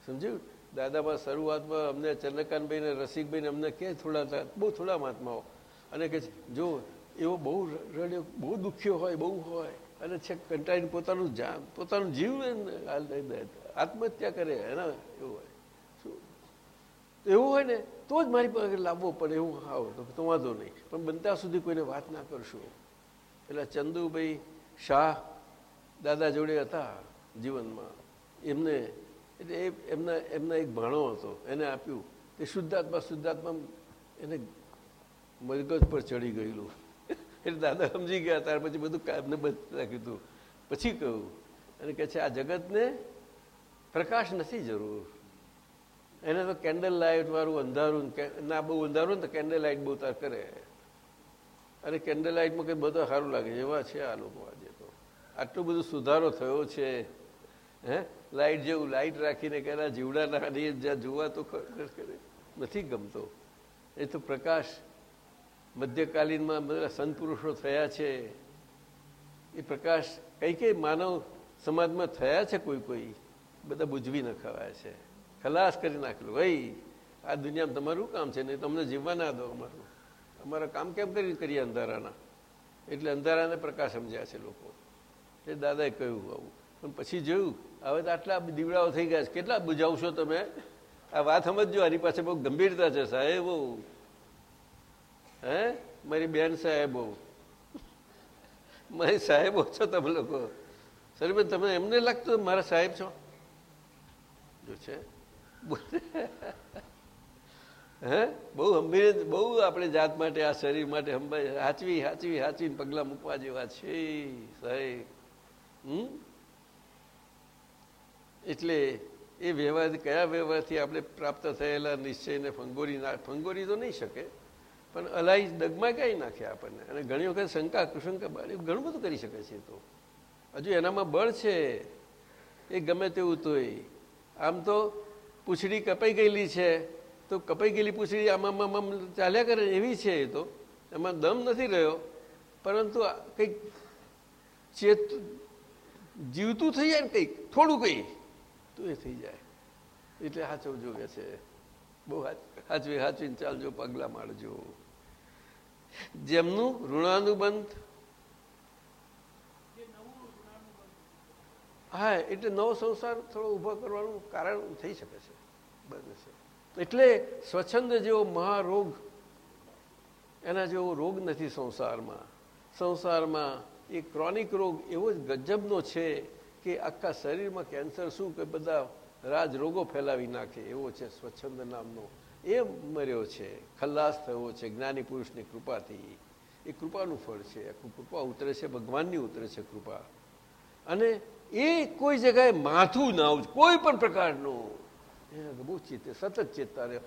Speaker 4: સમજ્યું? દાદામાં શરૂઆતમાં અમને ચંદ્રકાંતભાઈને, રસિકભાઈને અમને કે થોડા બહુ થોડા મહાત્માઓ. અને કે જો એવો બહુ રડ્યો, બહુ દુખ્યો હોય, બહુ હોય, અને છે કંટાળીને પોતાનું જાન, પોતાનું જીવ આત્મહત્યા કરે, એના એવું હોય. એવું હોય ને, તો જ મારી પાસે લાવવો પડે, એવું આવો તો વાંધો નહીં. પણ બનતા સુધી કોઈને વાત ના કરશો. એટલે ચંદુભાઈ શાહ દાદા જોડે હતા જીવનમાં. એમને, એટલે એમના એમના એક ભાણો હતો, એને આપ્યું. તે શુદ્ધાત્મા શુદ્ધાત્મા એને મરગજ પર ચડી ગયેલું. એટલે દાદા સમજી ગયા, ત્યાર પછી બધું એમને બંધ રાખ્યું પછી કહ્યું, અને કહે છે, આ જગતને પ્રકાશ નથી જરૂર. એને તો કેન્ડલ લાઇટ વાળું અંધારું ના, બહુ અંધારું ને તો કેન્ડલ લાઇટ બહુ તાર કરે. અને કેન્ડલ લાઇટમાં કંઈ બધો સારું લાગે એવા છે આ લોકો આજે તો. આટલો બધો સુધારો થયો છે. હે? લાઇટ જેવું લાઇટ રાખીને કે એના જીવડા નાખી જ્યાં જોવા તો નથી ગમતો. એ તો પ્રકાશ મધ્યકાલીનમાં બધા સંતપુરુષો થયા છે. એ પ્રકાશ કઈ કઈ માનવ સમાજમાં થયા છે કોઈ કોઈ બધા બુજવી નખાવાયા છે. ખલાસ કરી નાખેલું. ભાઈ આ દુનિયામાં તમારું કામ છે? નહીં, તમને જીવવા ના દો અમારું. અમારા કામ કેમ કરી, કરીએ અંધારાના? એટલે અંધારાને પ્રકાશ સમજ્યા છે લોકો. એ દાદાએ કહ્યું આવું. પણ પછી જોયું, હવે તો આટલા દીવડાઓ થઈ ગયા છે. કેટલા બુજાવશો તમે? આ વાત સમજજો. આની પાસે બહુ ગંભીરતા છે સાહેબ. હે? મારી બેન સાહેબો. મારી સાહેબો છો તમે લોકો. સરીબેન તમે એમને લાગતું મારા સાહેબ છો? જો છે. [LAUGHS] હે? બહુ ગંભીર બહુ આપણે જાત માટે, આ શરીર માટે હંભાઈ હાચવી હાચવી, હાચવીને પગલાં મૂકવા જેવા છે. સાહેબ એટલે એ વ્યવહાર, કયા વ્યવહારથી આપણે પ્રાપ્ત થયેલા નિશ્ચયને ફંગોરી ના, ફંગોરી તો નહીં શકે, પણ અલાઈ ડગમાં ક્યાંય નાખે આપણને? અને ઘણી વખત શંકા, કુશંકા ઘણું બધું કરી શકે છે તો. હજુ એનામાં બળ છે. એ ગમે તેવું તોય. આમ તો પૂંછડી કપાઈ ગયેલી છે, તો કપાઈ ગયેલી પૂછડી આમાં આમ ચાલ્યા કરે એવી છે એ તો. એમાં દમ નથી રહ્યો, પરંતુ કંઈક ચેત જીવતું થઈ જાય ને કંઈક, થોડું કંઈ, તો એ થઈ જાય. એટલે હાચવજો કે છે. બહુ હાચવી, હાચવીને ચાલજો, પગલા મારજો. જેમનું ઋણાનુબંધ હા, એટલે નવો સંસાર થોડો ઊભો કરવાનું કારણ થઈ શકે છે. બને છે. એટલે સ્વચ્છંદ જેવો મહારોગ, એના જેવો રોગ નથી સંસારમાં. સંસારમાં એ ક્રોનિક રોગ એવો જ ગજબનો છે કે આખા શરીરમાં કેન્સર શું કે બધા રાજ રોગો ફેલાવી નાખે એવો છે સ્વચ્છંદ નામનો. એ મર્યો છે ખલ્લાસ થયો છે જ્ઞાની પુરુષની કૃપાથી. એ કૃપાનું ફળ છે. આખું કૃપા ઉતરે છે, ભગવાનની ઉતરે છે કૃપા. અને એ કોઈ જગાએ માથું ના આવું કોઈ પણ પ્રકારનું. બહુ ચેતે, સતત ચેતતા રહે.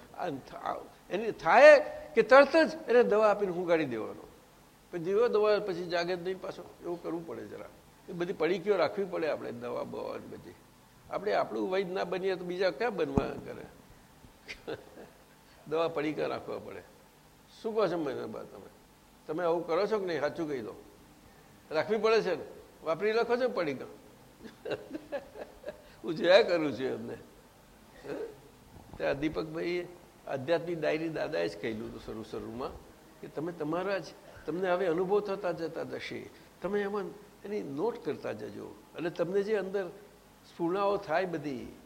Speaker 4: એની થાય કે તરત જ એને દવા આપીને હુંગાડી દેવાનો. પછી દીવો દવા, પછી જાગે જ નહીં પાછો. એવું કરવું પડે જરા. એ બધી પડીકીઓ રાખવી પડે આપણે, દવા બવા બધી. આપણે આપણું વૈદ ના બનીએ તો બીજા ક્યાં બનવા કરે? દવા પડીકા રાખવા પડે. શું કહો છો મહિના બાદ તમે? તમે આવું કરો છો કે નહીં? સાચું કહી દો. રાખવી પડે છે ને? વાપરી લખો છો પડીકા? [LAUGHS] હું જોયા કરું છું એમને. ત્યાં દીપકભાઈએ આધ્યાત્મિક ડાયરી દાદાએ જ કહેલું હતું શરૂ શરૂમાં કે તમે તમારા જ, તમને હવે અનુભવ થતા જતા જશે. તમે એમાં એની નોટ કરતા જજો. અને તમને જે અંદર સ્ફૂર્ણાઓ થાય બધી,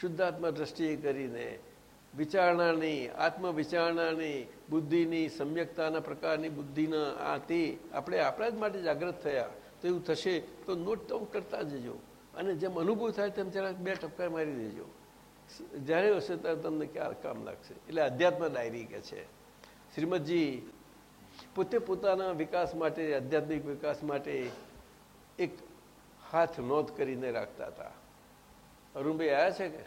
Speaker 4: શુદ્ધાત્મા દ્રષ્ટિએ કરીને, વિચારણાની, આત્મવિચારણાની, બુદ્ધિની, સમ્યકતાના પ્રકારની બુદ્ધિના આ તે, આપણે આપણા જ માટે જાગૃત થયા. તો એવું થશે તો નોટ ડાઉન કરતા જજો. અને જેમ અનુભવ થાય તેમ જરા બે ટપકા મારી દેજો. જ્યારે હશે ત્યારે તમને કામ લાગશે? એટલે અધ્યાત્મ ડાયરી કે છે. શ્રીમદજી, પોતે પોતાના વિકાસ માટે, આધ્યાત્મિક વિકાસ માટે એક હાથ નોંધ કરીને રાખતા હતા. અરુણભાઈ આવ્યા છે કે?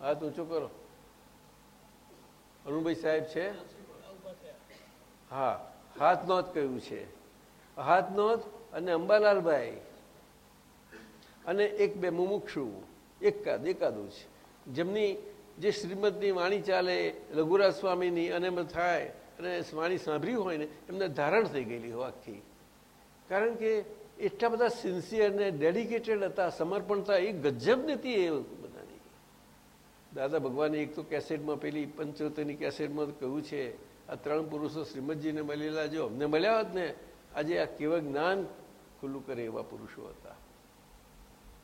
Speaker 4: હાથ ઊંચો કરો. અરુણભાઈ સાહેબ છે? હા, હાથ નોંધ કહ્યું છે. હાથ નોંધ અને અંબાલાલભાઈ અને એક બે મુમુક્ષુ, એકાદ, એકાદું છે. જેમની જે શ્રીમદની વાણી ચાલે, રઘુરાજ સ્વામીની અને થાય, અને વાણી સાંભળ્યું હોય ને, એમને ધારણ થઈ ગયેલી હોય આખી. કારણ કે એટલા બધા સિન્સિયર ને ડેડિકેટેડ હતા, સમર્પણતા, એ ગજબ નથી એ બધાની. દાદા ભગવાને એક તો કેસેટમાં પેલી પંચોતેરની કેસેટમાં કહ્યું છે, આ ત્રણ પુરુષો શ્રીમદજીને મળેલા જો અમને મળ્યા હોત ને, આજે આ કેવા જ્ઞાન ખુલ્લું કરે એવા પુરુષો હતા.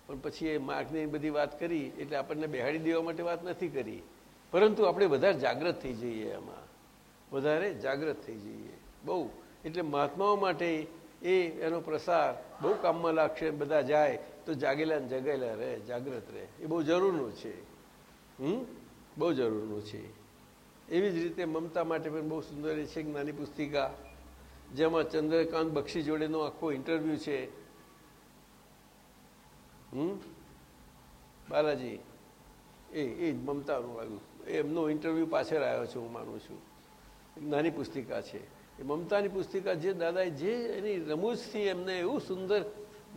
Speaker 4: પણ પછી એ માર્ગની બધી વાત કરી, એટલે આપણને બેહાડી દેવા માટે વાત નથી કરી. પરંતુ આપણે વધારે જાગૃત થઈ જઈએ એમાં વધારે જાગૃત થઈ જઈએ. બહુ. એટલે મહાત્માઓ માટે એ, એનો પ્રસાર બહુ કામમાં લાગશે, બધા જાય, તો જાગેલા ને જગાયેલા રહે જાગૃત રહે. એ બહુ જરૂરનું છે. હમ? બહુ જરૂરનું છે. એવી જ રીતે મમતા માટે પણ બહુ સુંદર છે એક નાની પુસ્તિકા, જેમાં ચંદ્રકાંત બક્ષી જોડેનો આખો ઇન્ટરવ્યૂ છે. હમ? બાલાજી, એ એ જ મમતાનું આવ્યું એમનો ઇન્ટરવ્યૂ પાછળ આવ્યો છે, હું માનું છું. નાની પુસ્તિકા છે. એ મમતાની પુસ્તિકા જે દાદાએ જે એની રમૂજથી એમને એવું સુંદર,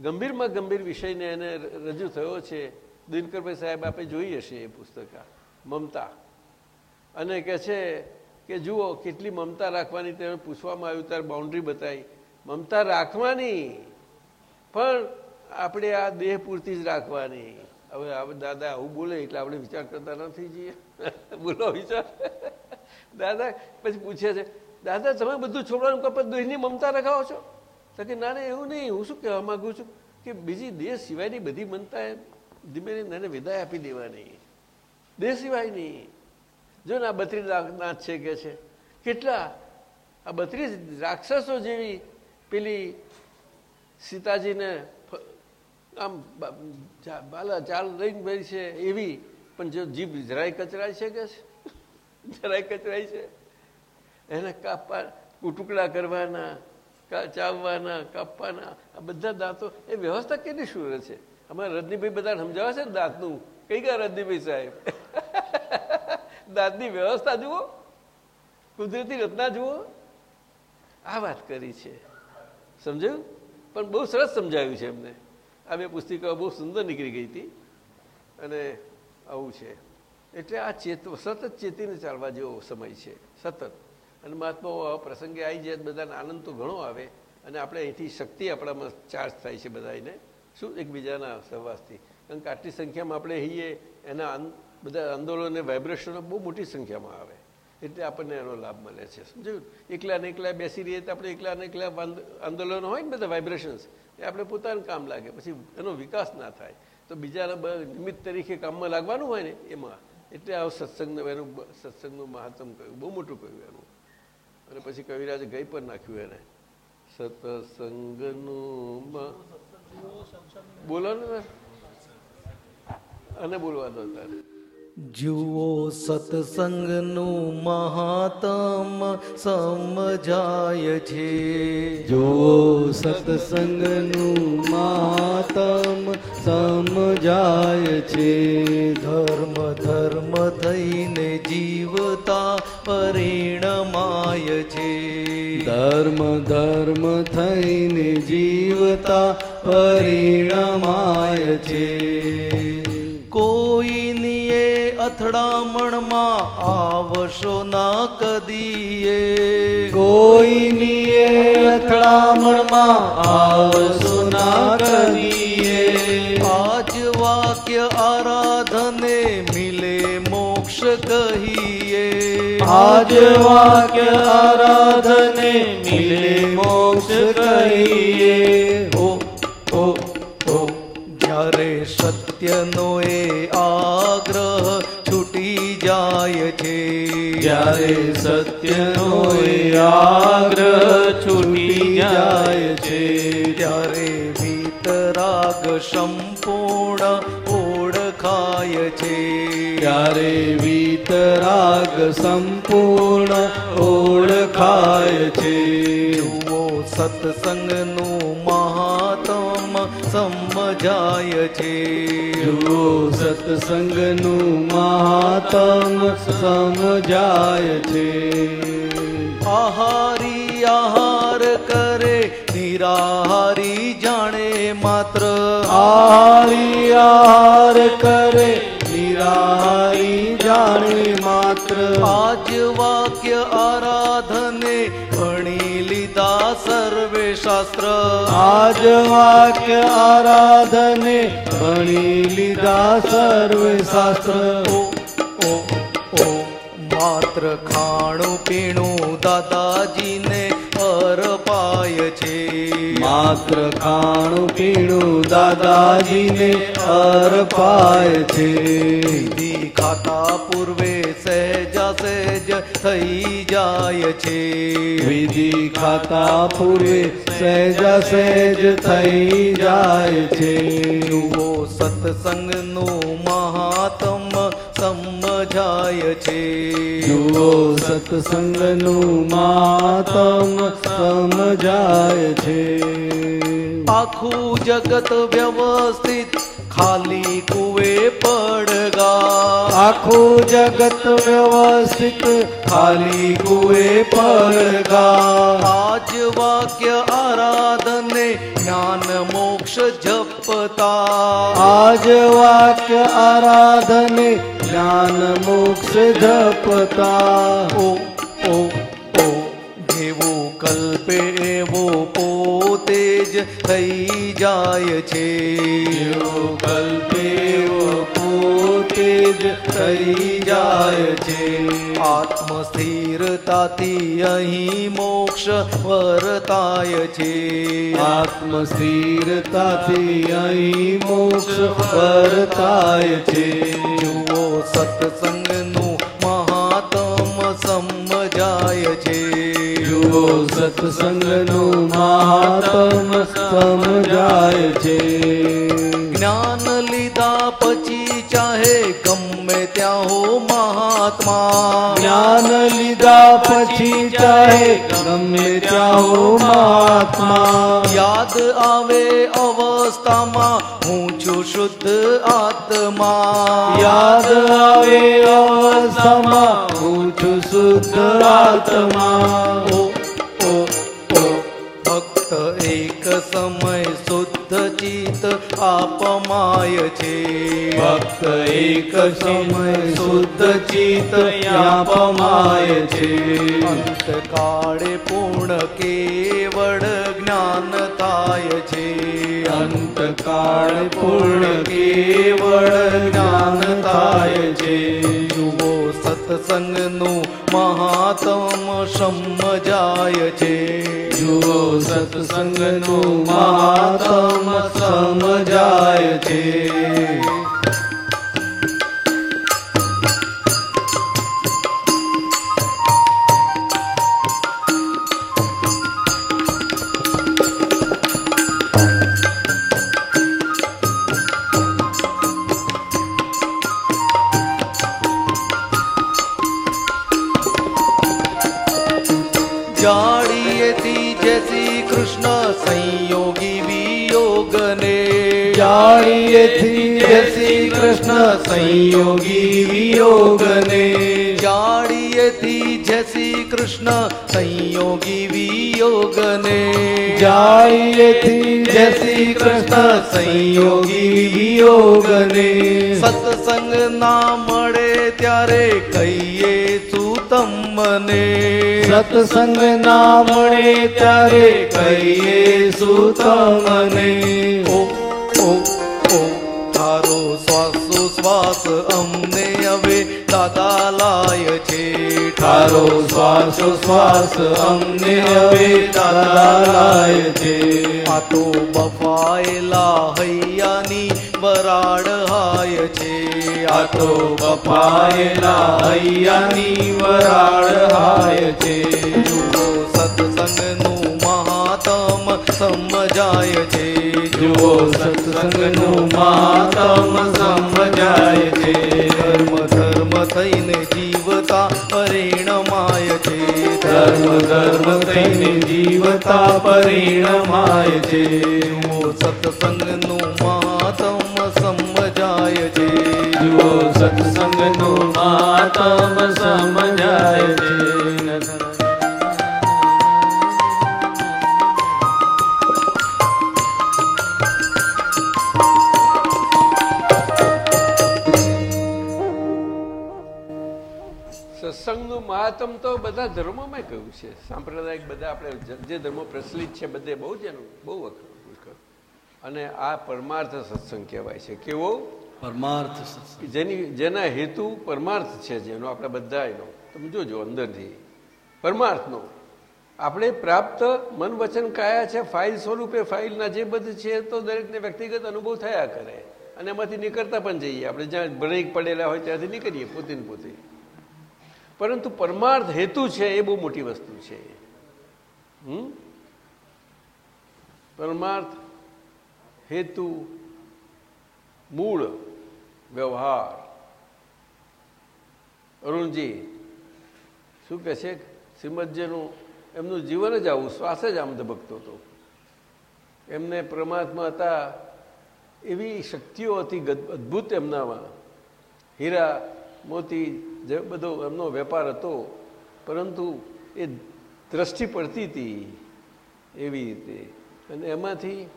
Speaker 4: ગંભીરમાં ગંભીર વિષયને એને રજૂ થયો છે. દિનકરભાઈ સાહેબ આપે જોઈ હશે એ પુસ્તકા. મમતા. અને કહે છે કે, જુઓ, કેટલી મમતા રાખવાની તેને પૂછવામાં આવ્યું ત્યારે બાઉન્ડ્રી બતાવી. મમતા રાખવાની. પણ આપણે આ દેહ પૂરતી જ રાખવાની. હવે આ દાદા આવું બોલે એટલે આપણે વિચાર કરતા નથી જઈએ. [LAUGHS] બોલો વિચાર. દાદા પછી પૂછે છે, દાદા, તમે બધું છોડવાનું કપત દેહની મમતા રખાવો છો? તો કે, ના એવું નહીં. હું શું કહેવા માંગુ છું કે બીજી દેહ સિવાયની બધી મમતા ધીમે એને વિદાય આપી દેવાની. દેહ સિવાયની જો ને આ બત્રીસ નાથ છે કે છે. કેટલા? આ બત્રીસ રાક્ષસો જેવી પેલી સીતાજીને આમ બાલા ચાલ લઈને ભાઈ છે એવી. પણ જો જીભ જરાય કચરાય છે કે જરાય કચરાય છે? એને કાપવા ટુકડા કરવાના ચાવવાના, કાપવાના, આ બધા દાંતો, એ વ્યવસ્થા કેટલી શુર છે? અમારે રજનીભાઈ બધાને સમજાવે છે ને દાંતનું? કઈ ગયા રજનીભાઈ સાહેબ? [LAUGHS] દાંતની વ્યવસ્થા જુઓ. કુદરતી રચના જુઓ. આ વાત કરી છે. સમજાયું? પણ બહુ સરસ સમજાવ્યું છે એમને. આ બે પુસ્તિકાઓ બહુ સુંદર નીકળી ગઈ હતી. અને આવું છે. એટલે આ ચેત, સતત ચેતીને ચાલવા જેવો સમય છે. સતત. અને મહાત્માઓ પ્રસંગે આવી જાય બધાને આનંદ તો ઘણો આવે. અને આપણે અહીંથી શક્તિ આપણામાં ચાર્જ થાય છે બધાને શું એકબીજાના સહવાસથી? કારણ કે આટલી સંખ્યામાં આપણે હઈએ, એના બધા આંદોલન વાઇબ્રેશનો બહુ મોટી સંખ્યામાં આવે. એટલે આપણને એનો લાભ મળે છે. સમજાયું? એકલા ને એકલા બેસી રહીએ તો આપણે એકલા ને એકલા આંદ- આંદોલનો હોય ને બધા વાઇબ્રેશન્સ. એ આપણે પોતાનું કામ લાગે. પછી એનો વિકાસ ના થાય. તો બીજાના નિમિત્ત તરીકે કામમાં લાગવાનું હોય ને, એમાં. એટલે આવું સત્સંગનું, એનું સત્સંગનું મહાત્મ કહ્યું. બહુ મોટું કહ્યું એનું. અને પછી કવિરાજે ગઈ પણ નાખ્યું એને. સત્સંગનું બોલો ને અને બોલવા દો તારે.
Speaker 9: જુઓ સત્સંગનું મહાતમ સમજાય છે.
Speaker 8: જુઓ સત્સંગનું માતમ સમજાય છે.
Speaker 9: ધર્મ ધર્મ થઈને જીવતા પરિણમાય છે.
Speaker 8: ધર્મ ધર્મ થઈને જીવતા પરિણમાય છે.
Speaker 9: અથડામણમાં આવશો ના કદીએ?
Speaker 8: કોઈની અથડામણમાં આવશો ના કદીએ?
Speaker 9: આજ વાક્ય આરાધને મિલે મોક્ષ કહીએ.
Speaker 8: આજ વાક્ય આરાધને મિલે મોક્ષ કહીએ. ઓ ઓ ઓ
Speaker 9: જ્યારે સત્યનો એ છૂટી જાય છે.
Speaker 8: જ્યારે સત્યનો આગ્રહ છૂટી જાય છે.
Speaker 9: ત્યારે વિતરાગ સંપૂર્ણ ઓળખાય છે.
Speaker 8: ત્યારે વિતરાગ સંપૂર્ણ ઓળખાય છે.
Speaker 9: જુઓ સત્સંગનો સમજાય છે.
Speaker 8: જુઓ સત્સંગનું મહાતમ સમજાય છે.
Speaker 9: આહારી આહાર કરે નિરાહારી જાણે માત્ર.
Speaker 8: આહારી આહાર કરે નિરાહારી જાણે માત્ર.
Speaker 9: આજ વાક્ય આરાધને શાસ્ત્ર.
Speaker 8: આજ વાક્ય આરાધને ભણી લીધા સર્વે શાસ્ત્ર.
Speaker 9: ઓ ઓ માત્ર ખાણું પીણું દાદાજીને અર્પાય છે.
Speaker 8: માત્ર ખાણું પીણું દાદાજીને અર્પાય છે.
Speaker 9: વિધિ ખાતા પૂર્વે સહેજા સહેજ થઈ જાય છે.
Speaker 8: વિધિ ખાતા પૂર્વે સહેજા સહેજ થઈ જાય છે.
Speaker 9: જુઓ સત્સંગનું સમજાય છે.
Speaker 8: જુઓ સત્સંગનું માતમ સમજાય છે.
Speaker 9: આખું જગત વ્યવસ્થિત ખાલી કુવે પડગા
Speaker 8: આખું જગત વ્યવસ્થિત ખાલી કુવે પડગા
Speaker 9: આજ વાક્ય આરાધને જ્ઞાન મોક્ષ જપતા.
Speaker 8: આજ વાક્ય આરાધને જ્ઞાન મોક્ષ જપતા.
Speaker 9: ઓ ઓ ઓ જેવો કલ્પે એવો પોતે જ થઈ જાય છે.
Speaker 8: કલ્પેવો પોતે જ થઈ જાય છે.
Speaker 9: આત્મ સ્થિરતાથી અહીં મોક્ષ વર્તાય છે.
Speaker 8: આત્મ સ્થિરતાથી અહીં મોક્ષ વર્તાય છે.
Speaker 9: જુઓ સત્સંગનું મહાત્મ સમજાય છે.
Speaker 8: જુઓ સત્સંગનું મહાત્મ સમજાય છે.
Speaker 9: મહાત્મા
Speaker 8: જ્ઞાન લીધા પછી ચાહે ગમે ત્યાં હો મહાત્મા.
Speaker 9: યાદ આવે અવસ્થામાં હું છું શુદ્ધ આત્મા.
Speaker 8: યાદ આવે અવસ્થામાં હું છું શુદ્ધ આત્મા.
Speaker 9: ઓ ઓ ઓ ફક્ત એક સમય શુદ્ધ ચિત્ત આપમાય છે.
Speaker 8: ભક્ત એક સમય શુદ્ધ ચિત આપમાય છે.
Speaker 9: અંતકાળે પૂર્ણ કેવળ જ્ઞાન થાય છે.
Speaker 8: અંતકાળ પૂર્ણ કેવળ જ્ઞાનતાય છે.
Speaker 9: જુઓ સત્સંગનું મહાત્મ સમજાય છે.
Speaker 8: જુઓ સત્સંગનું મહાત્મ સમજાય છે.
Speaker 9: કૃષ્ણ સંયોગી વિયોગને.
Speaker 8: જાણીએથી જય શ્રી કૃષ્ણ સંયોગી વિયોગને.
Speaker 9: જાડીએથી જય શ્રી કૃષ્ણ સંયોગી વિયોગને.
Speaker 8: જાણીએથી જય શ્રી કૃષ્ણ સંયોગી વિયોગને.
Speaker 9: સત્સંગ ના મળે ત્યારે કહીએ છું તમને.
Speaker 8: સત્સંગ ના મળે ત્યારે કહીએ છું તમને.
Speaker 9: ઓ ઓ ઓ તારો શ્વાસો શ્વાસ અમને હવે દાદા લાય છે.
Speaker 8: તારો શ્વાસો શ્વાસ અમને હવે દાદા લાય છે.
Speaker 9: આ તો બફાયેલા હૈયાની વરાળ હાય છે.
Speaker 8: આ તો બપાયેલા હૈયાની વરાળ હાય છે.
Speaker 9: જુઓ સત્સંગનું મહાતમ સમજાય છે.
Speaker 8: જુઓ સત્સંગનું મહાતમ સમજાય છે.
Speaker 9: ધર્મ ધર્મ થઈને જીવતા પરિણમાય છે.
Speaker 8: ધર્મ ધર્મ થઈને જીવતા પરિણમાય છે.
Speaker 9: જુઓ સત્સંગનું
Speaker 8: સત્સંગનું મહાત્મ સમજાય
Speaker 4: સત્સંગનું મહાત્મ તો બધા ધર્મોમાં કહ્યું છે. સાંપ્રદાયિક બધા આપણે જે ધર્મો પ્રચલિત છે, બધે બહુ જ એનું બહુ વખત. અને આ પરમાર્થ સત્સંગ કહેવાય છે. કેવો?
Speaker 8: પરમાર્થ
Speaker 4: જેની, જેના હેતુ પરમાર્થ છે જેનો આપણે બધા એનો તમે જોજો અંદરથી. પરમાર્થનો. આપણે પ્રાપ્ત મન વચન કાયા છે, ફાઇલ સ્વરૂપે ફાઇલના જે બધું છે, તો દરેકને વ્યક્તિગત અનુભવ થયા કરે. અને એમાંથી નીકળતા પણ જઈએ. આપણે જ્યાં બ્રેક પડેલા હોય ત્યાંથી નીકળીએ, પોતે ને પોતે. પરંતુ પરમાર્થ હેતુ છે, એ બહુ મોટી વસ્તુ છે. પરમાર્થ હેતુ મૂળ વ્યવહાર. અરુણજી, શું કહે છે? શ્રીમદજીનું એમનું જીવન જ આવું, શ્વાસ જ આમ ધબકતો હતો. એમને પરમાત્મા હતા એવી શક્તિઓ હતી અદ્ભુત એમનામાં. હીરા, મોતી, જે બધો એમનો વેપાર હતો, પરંતુ એ દ્રષ્ટિ પડતી હતી એવી રીતે. અને એમાંથી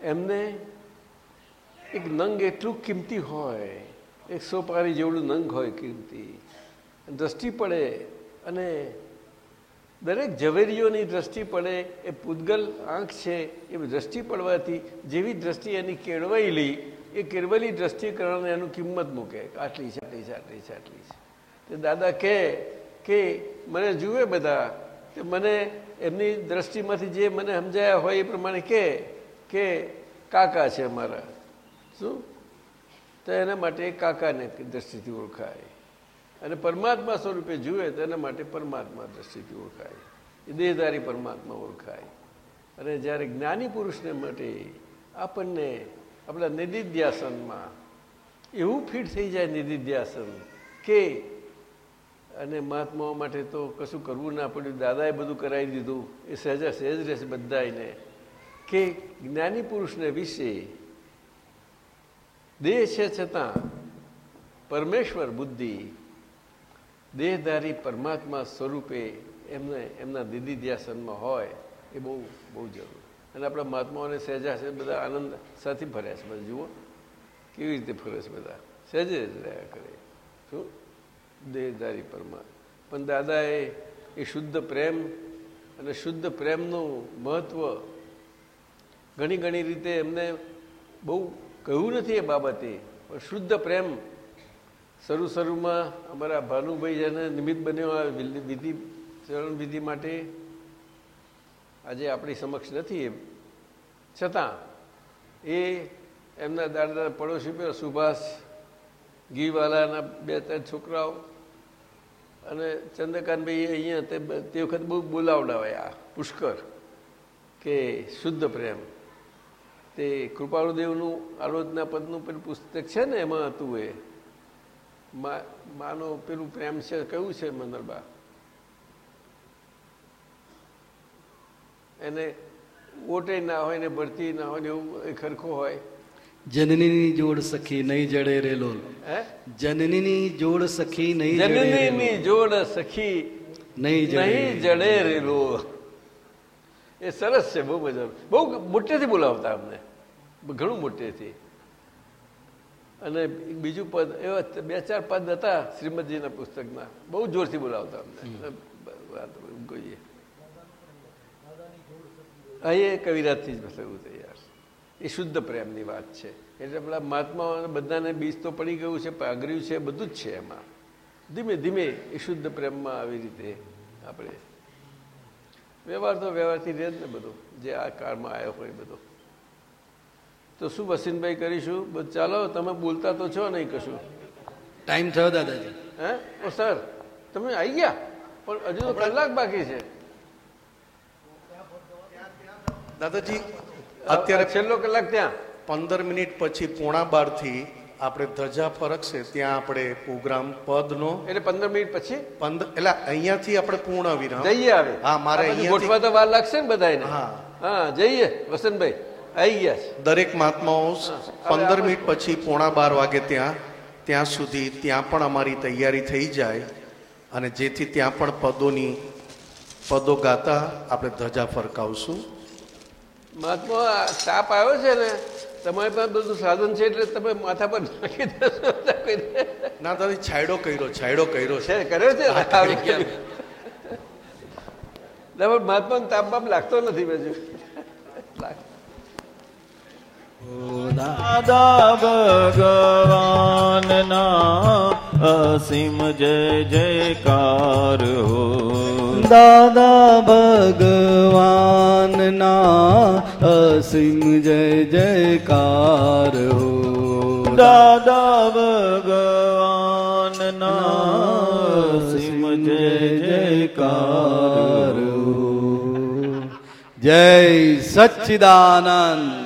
Speaker 4: એમને એક નંગ એટલું કિંમતી હોય, એક સોપારી જેવડું નંગ હોય કિંમતી. દ્રષ્ટિ પડે અને દરેક ઝવેરીઓની દ્રષ્ટિ પડે, એ પૂતગલ આંખ છે, એ દ્રષ્ટિ પડવાથી જેવી દ્રષ્ટિ એની કેળવાયેલી, એ કેળવેલી દ્રષ્ટિ કરવાને એનું કિંમત મૂકે. આટલી છે આટલી છે આટલી છે આટલી છે. તે દાદા કહે કે મને જુએ બધા, તે મને એમની દ્રષ્ટિમાંથી જે મને સમજાયા હોય એ પ્રમાણે કહે કે કાકા છે મારા શું? તો એના માટે કાકાને દ્રષ્ટિથી ઓળખાય. અને પરમાત્મા સ્વરૂપે જુએ તો એના માટે પરમાત્મા દ્રષ્ટિથી ઓળખાય. એ દેહધારી પરમાત્મા ઓળખાય. અને જ્યારે જ્ઞાની પુરુષને માટે આપણને આપણા નિધિધ્યાસનમાં એવું ફિટ થઈ જાય નિધિધ્યાસન કે અને મહાત્માઓ માટે તો કશું કરવું ના પડ્યું, દાદાએ બધું કરાવી દીધું, એ સહેજા સહેજ રહેશે બધાને કે જ્ઞાની પુરુષને વિશે દેહ છે છતાં પરમેશ્વર બુદ્ધિ, દેહધારી પરમાત્મા સ્વરૂપે એમને એમના દીદી ધ્યાસનમાં હોય એ બહુ બહુ જરૂર. અને આપણા મહાત્માઓને સહેજા છે બધા આનંદ સાથે ફર્યા છે. બધા જુઓ કેવી રીતે ફરે છે બધા. સહેજે જ રહ્યા કરે. શું? દેહધારી પરમા પણ દાદાએ એ શુદ્ધ પ્રેમ અને શુદ્ધ પ્રેમનું મહત્વ ઘણી ઘણી રીતે એમને બહુ કહ્યું નથી એ બાબતે, પણ શુદ્ધ પ્રેમ શરૂ શરૂમાં અમારા ભાનુભાઈ જેને નિમિત્ત બન્યો આ વિધિ ચરણ વિધિ માટે. આજે આપણી સમક્ષ નથી એ છતાં એ એમના દાદા પડોશી પર સુભાષ ઘીવાલાના બે ત્રણ છોકરાઓ અને ચંદ્રકાંતભાઈ અહીંયા તે વખત બહુ બોલાવડાવ્યા, પુષ્કર, કે શુદ્ધ પ્રેમ. તે કૃપાળુદેવનું આલોચના પદનું પેલું પુસ્તક છે ને એમાં હતું એ. મા- માનો પેલું પ્રેમ છે કયું છે મંદરબા એને ઓટે ના હોય ને ભરતી ના હોય ને એવું એ ખરખો હોય.
Speaker 8: જનનીની જોડ સખી નહીં જડે રે લોલ. જનનીની જોડ સખી નહીં
Speaker 4: જનનીની જોડ સખી
Speaker 8: નહીં જડે
Speaker 4: નહીં જડે રેલો એ સરસ છે બહુ મજા બહુ મોટેથી બોલાવતા અમને. ઘણું મોટેથી. અને બીજું પદ એવા બે ચાર પદ હતા શ્રીમદજીના પુસ્તકના બહુ જોરથી બોલાવતા અમને. વાત કહીએ અહીં કવિરાજથી જ થયું તૈયાર એ શુદ્ધ પ્રેમની વાત છે. એટલે આપણા મહાત્માઓને બધાને બીજ તો પડી ગયું છે પાઘર્યું છે બધું જ છે એમાં. ધીમે ધીમે એ શુદ્ધ પ્રેમમાં આવી રીતે આપણે વ્યવહાર તો વ્યવહારથી રહે જ ને બધું. જે આ કાળમાં આવ્યો હોય બધો. તો શું વસીનભાઈ કરીશું? ચાલો તમે બોલતા તો છો નહીં કશું.
Speaker 8: ટાઈમ થયો દાદાજી.
Speaker 4: હે? ઓ સર તમે આવી ગયા? પણ હજુ તો કલાક બાકી છે.
Speaker 2: દાદાજી
Speaker 4: અત્યારે
Speaker 2: અત્યારે
Speaker 4: છેલ્લો કલાક ત્યાં.
Speaker 2: પંદર મિનિટ પછી પોણા બારથી આપણે ધજા ફરકશે ત્યાં આપણે પ્રોગ્રામ પદનો
Speaker 4: એટલે પંદર મિનિટ પછી?
Speaker 2: પંદર એટલે અહીંયાથી આપણે પૂર્ણ વિરામ
Speaker 4: જઈએ આવે
Speaker 2: હા મારે
Speaker 4: બધું ગોઠવા તો વાર લાગશે ને બધાને
Speaker 2: હા.
Speaker 4: હા જઈએ. વસંતભાઈ આવી ગયા છે.
Speaker 2: દરેક મહાત્માઓ પંદર મિનિટ પછી પોણા બાર વાગે ત્યાં ત્યાં સુધી ત્યાં પણ અમારી તૈયારી થઈ જાય અને જેથી ત્યાં પણ પદોની પદો ગાતા આપણે ધજા ફરકાવશું.
Speaker 4: મહાત્મા તાપ આવ્યો છે ને તમારી પાસે બધું સાધન છે એટલે તમે માથા પર નાખી દેશો
Speaker 10: ના દાદી છાયડો કર્યો છાયડો કર્યો છે.
Speaker 4: કર્યો છે? મહાત્મા તાપમાન લાગતો નથી બીજું.
Speaker 2: દાદા ભગવાનના અસીમ જય જયકાર હો.
Speaker 8: દાદા ભગવાનના અસીમ જય જયકાર હો.
Speaker 2: દાદા ભગવાનના અસીમ જય જયકાર હો.
Speaker 8: જય સચ્ચિદાનંદ.